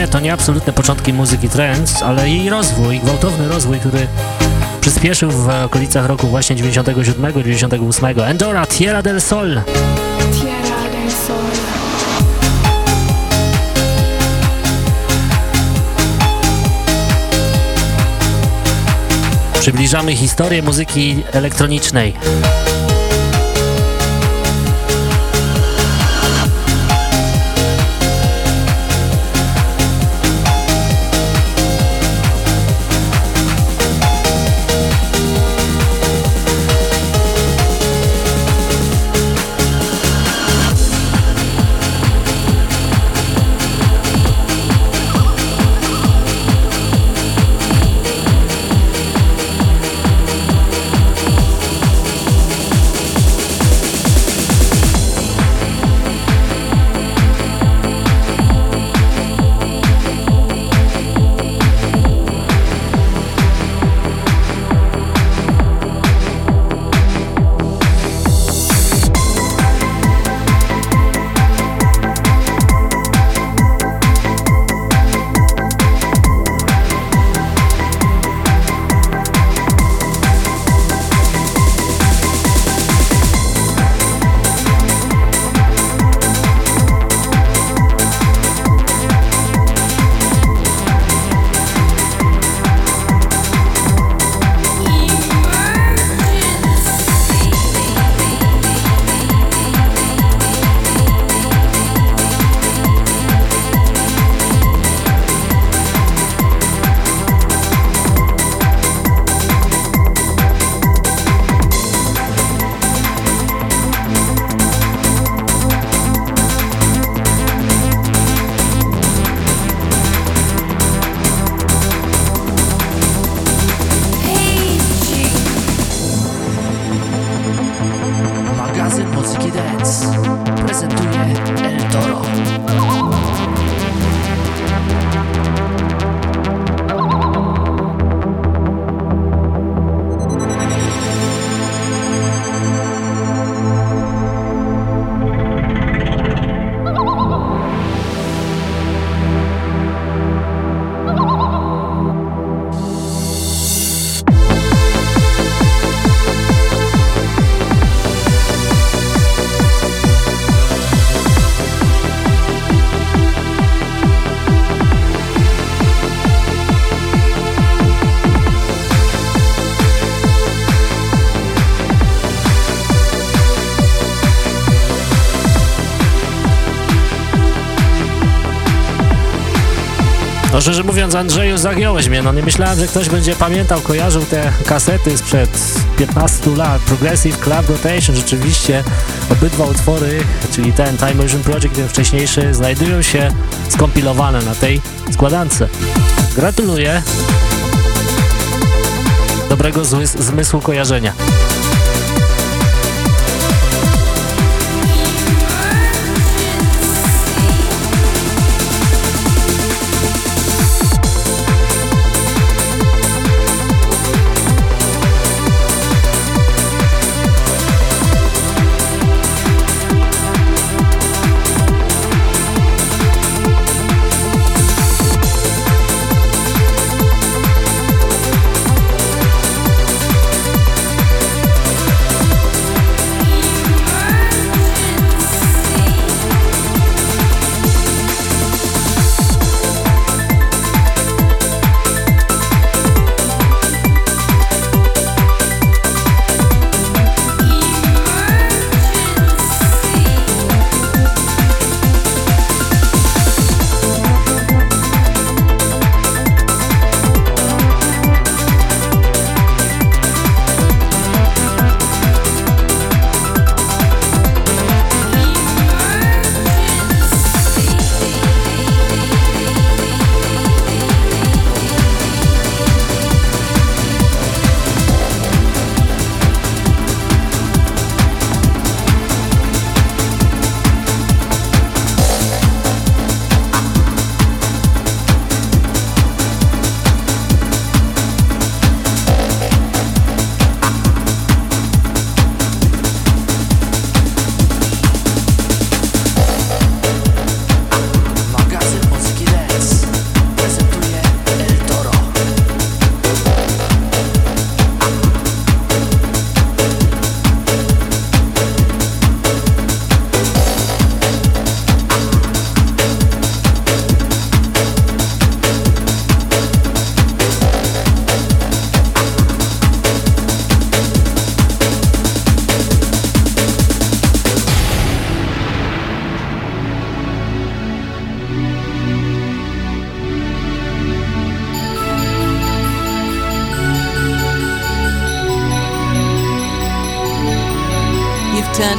nie, to nie absolutne początki muzyki trance, ale jej rozwój, gwałtowny rozwój, który przyspieszył w okolicach roku właśnie 97-98. Endora, Tierra del Sol. Tierra del Sol. Przybliżamy historię muzyki elektronicznej. Szczerze mówiąc, Andrzeju, zagiąłeś mnie. No nie myślałem, że ktoś będzie pamiętał, kojarzył te kasety sprzed 15 lat. Progressive Club Rotation, rzeczywiście obydwa utwory, czyli ten Time Motion Project i ten wcześniejszy, znajdują się skompilowane na tej składance. Gratuluję. Dobrego zmys- zmysłu kojarzenia.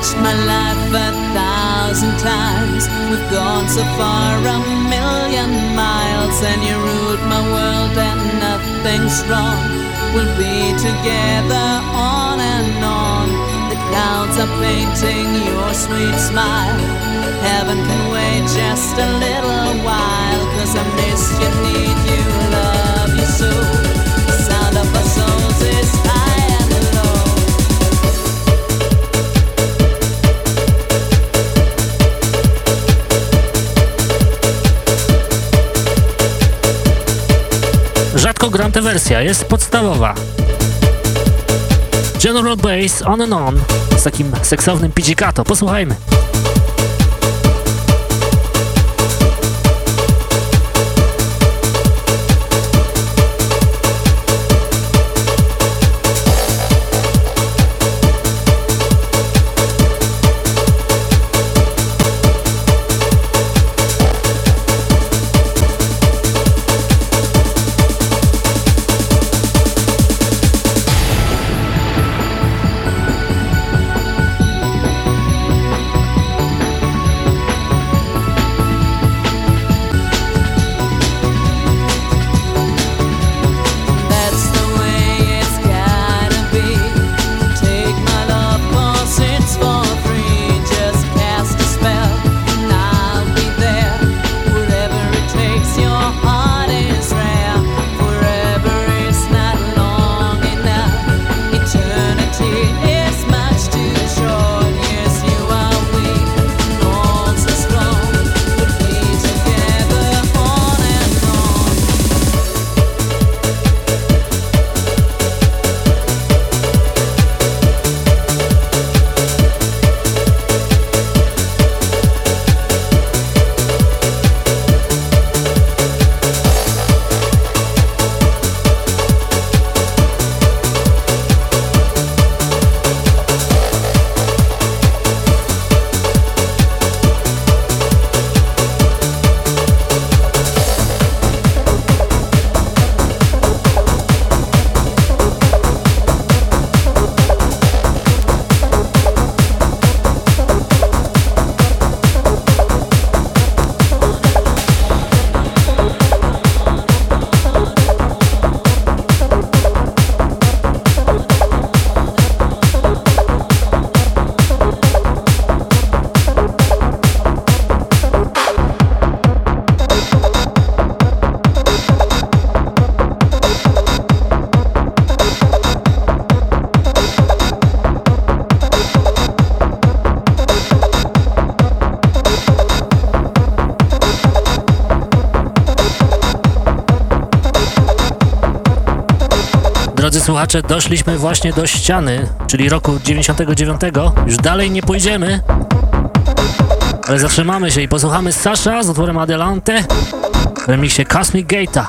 Touched my life a thousand times. We've gone so far, a million miles, and you ruled my world, and nothing's wrong. We'll be together on and on. The clouds are painting your sweet smile. Wersja, jest podstawowa. General Bass On and On z takim seksownym pizzicato. Posłuchajmy. Słuchacze, doszliśmy właśnie do ściany, czyli roku 99. Już dalej nie pójdziemy. Ale zatrzymamy się i posłuchamy Sasha z utworem Adelante w remiksie Cosmic Gate'a.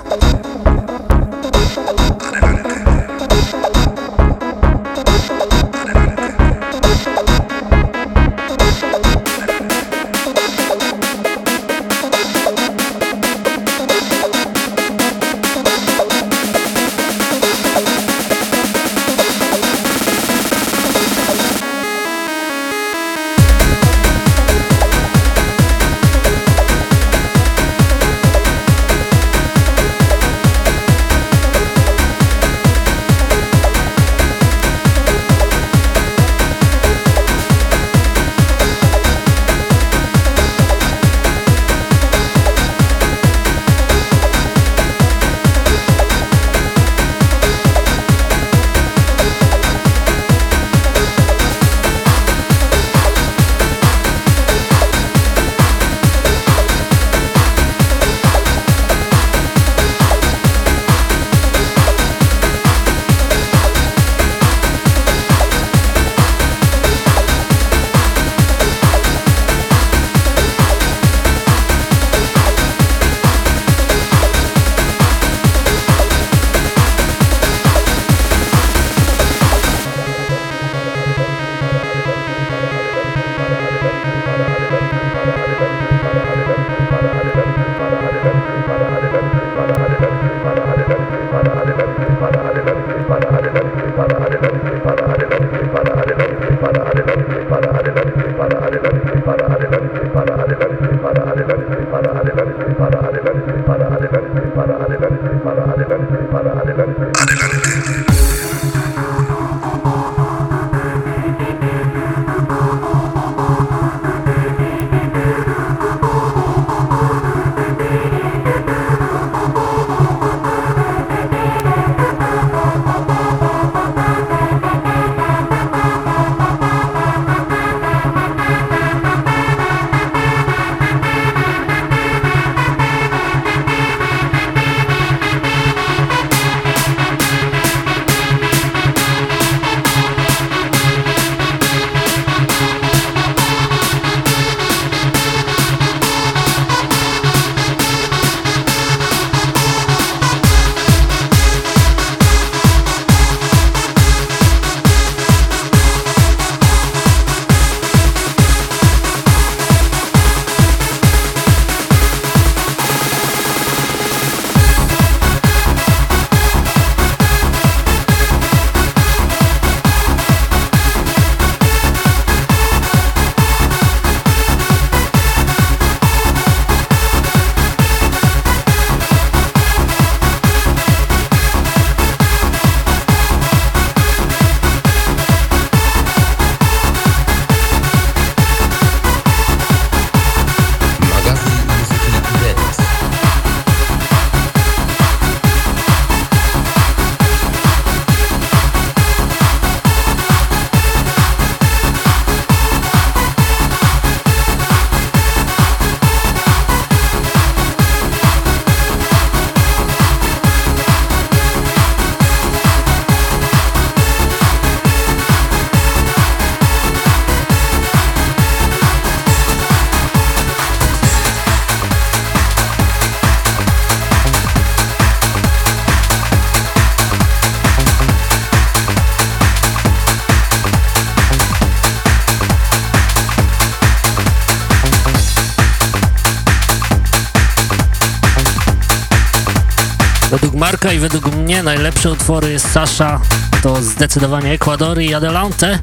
Według mnie najlepsze utwory Sasha to zdecydowanie Ekwador i Adelante.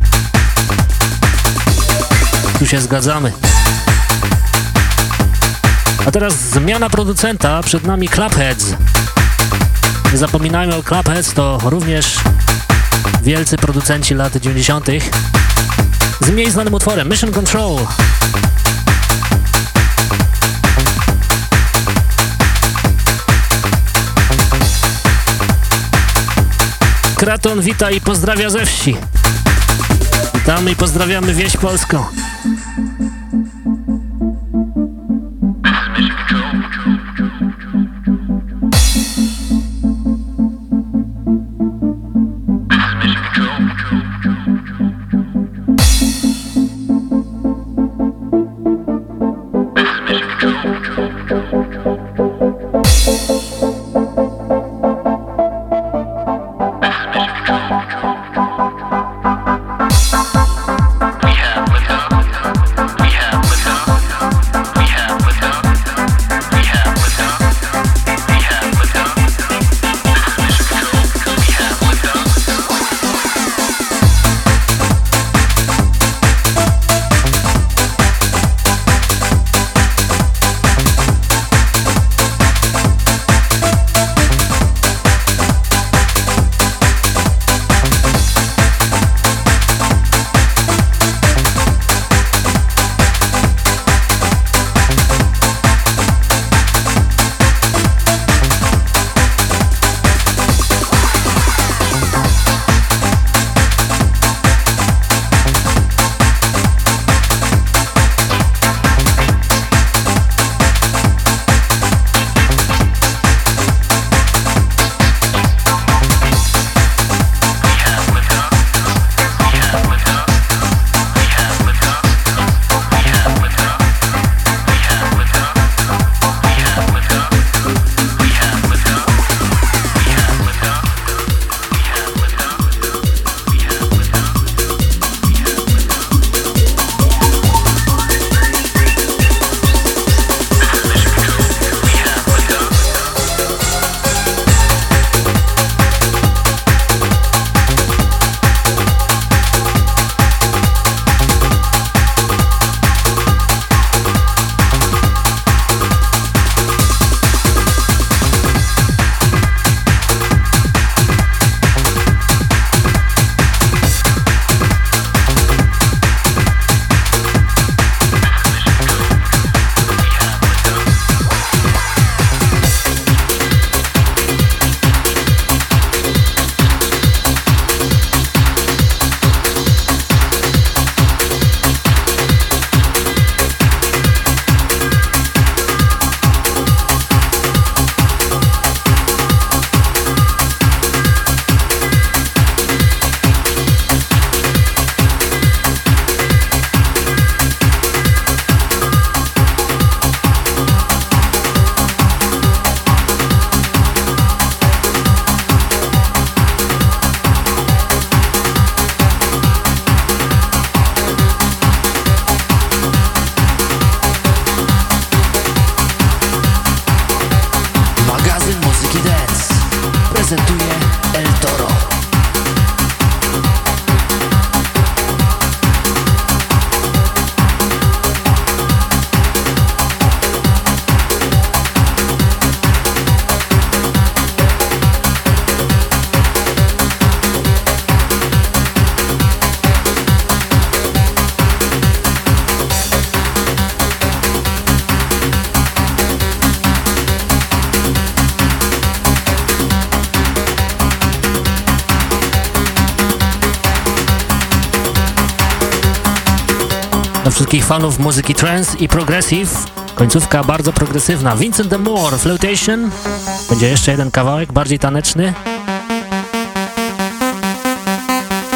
Tu się zgadzamy. A teraz zmiana producenta, przed nami Clubheads. Nie zapominajmy o Clubheads, to również wielcy producenci lat 90. z mniej znanym utworem Mission Control. Kraton wita i pozdrawia ze wsi. Witamy i pozdrawiamy wieś polską. Wszystkich fanów muzyki trance i progressive, końcówka bardzo progresywna. Vincent de Moore, Flotation. Będzie jeszcze jeden kawałek, bardziej taneczny.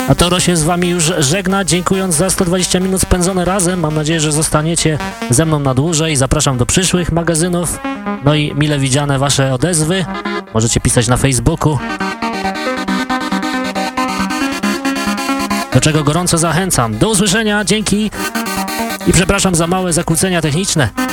A Toro się z wami już żegna, dziękując za 120 minut spędzone razem. Mam nadzieję, że zostaniecie ze mną na dłużej. Zapraszam do przyszłych magazynów. No i mile widziane wasze odezwy. Możecie pisać na Facebooku. Do czego gorąco zachęcam. Do usłyszenia, dzięki i przepraszam za małe zakłócenia techniczne.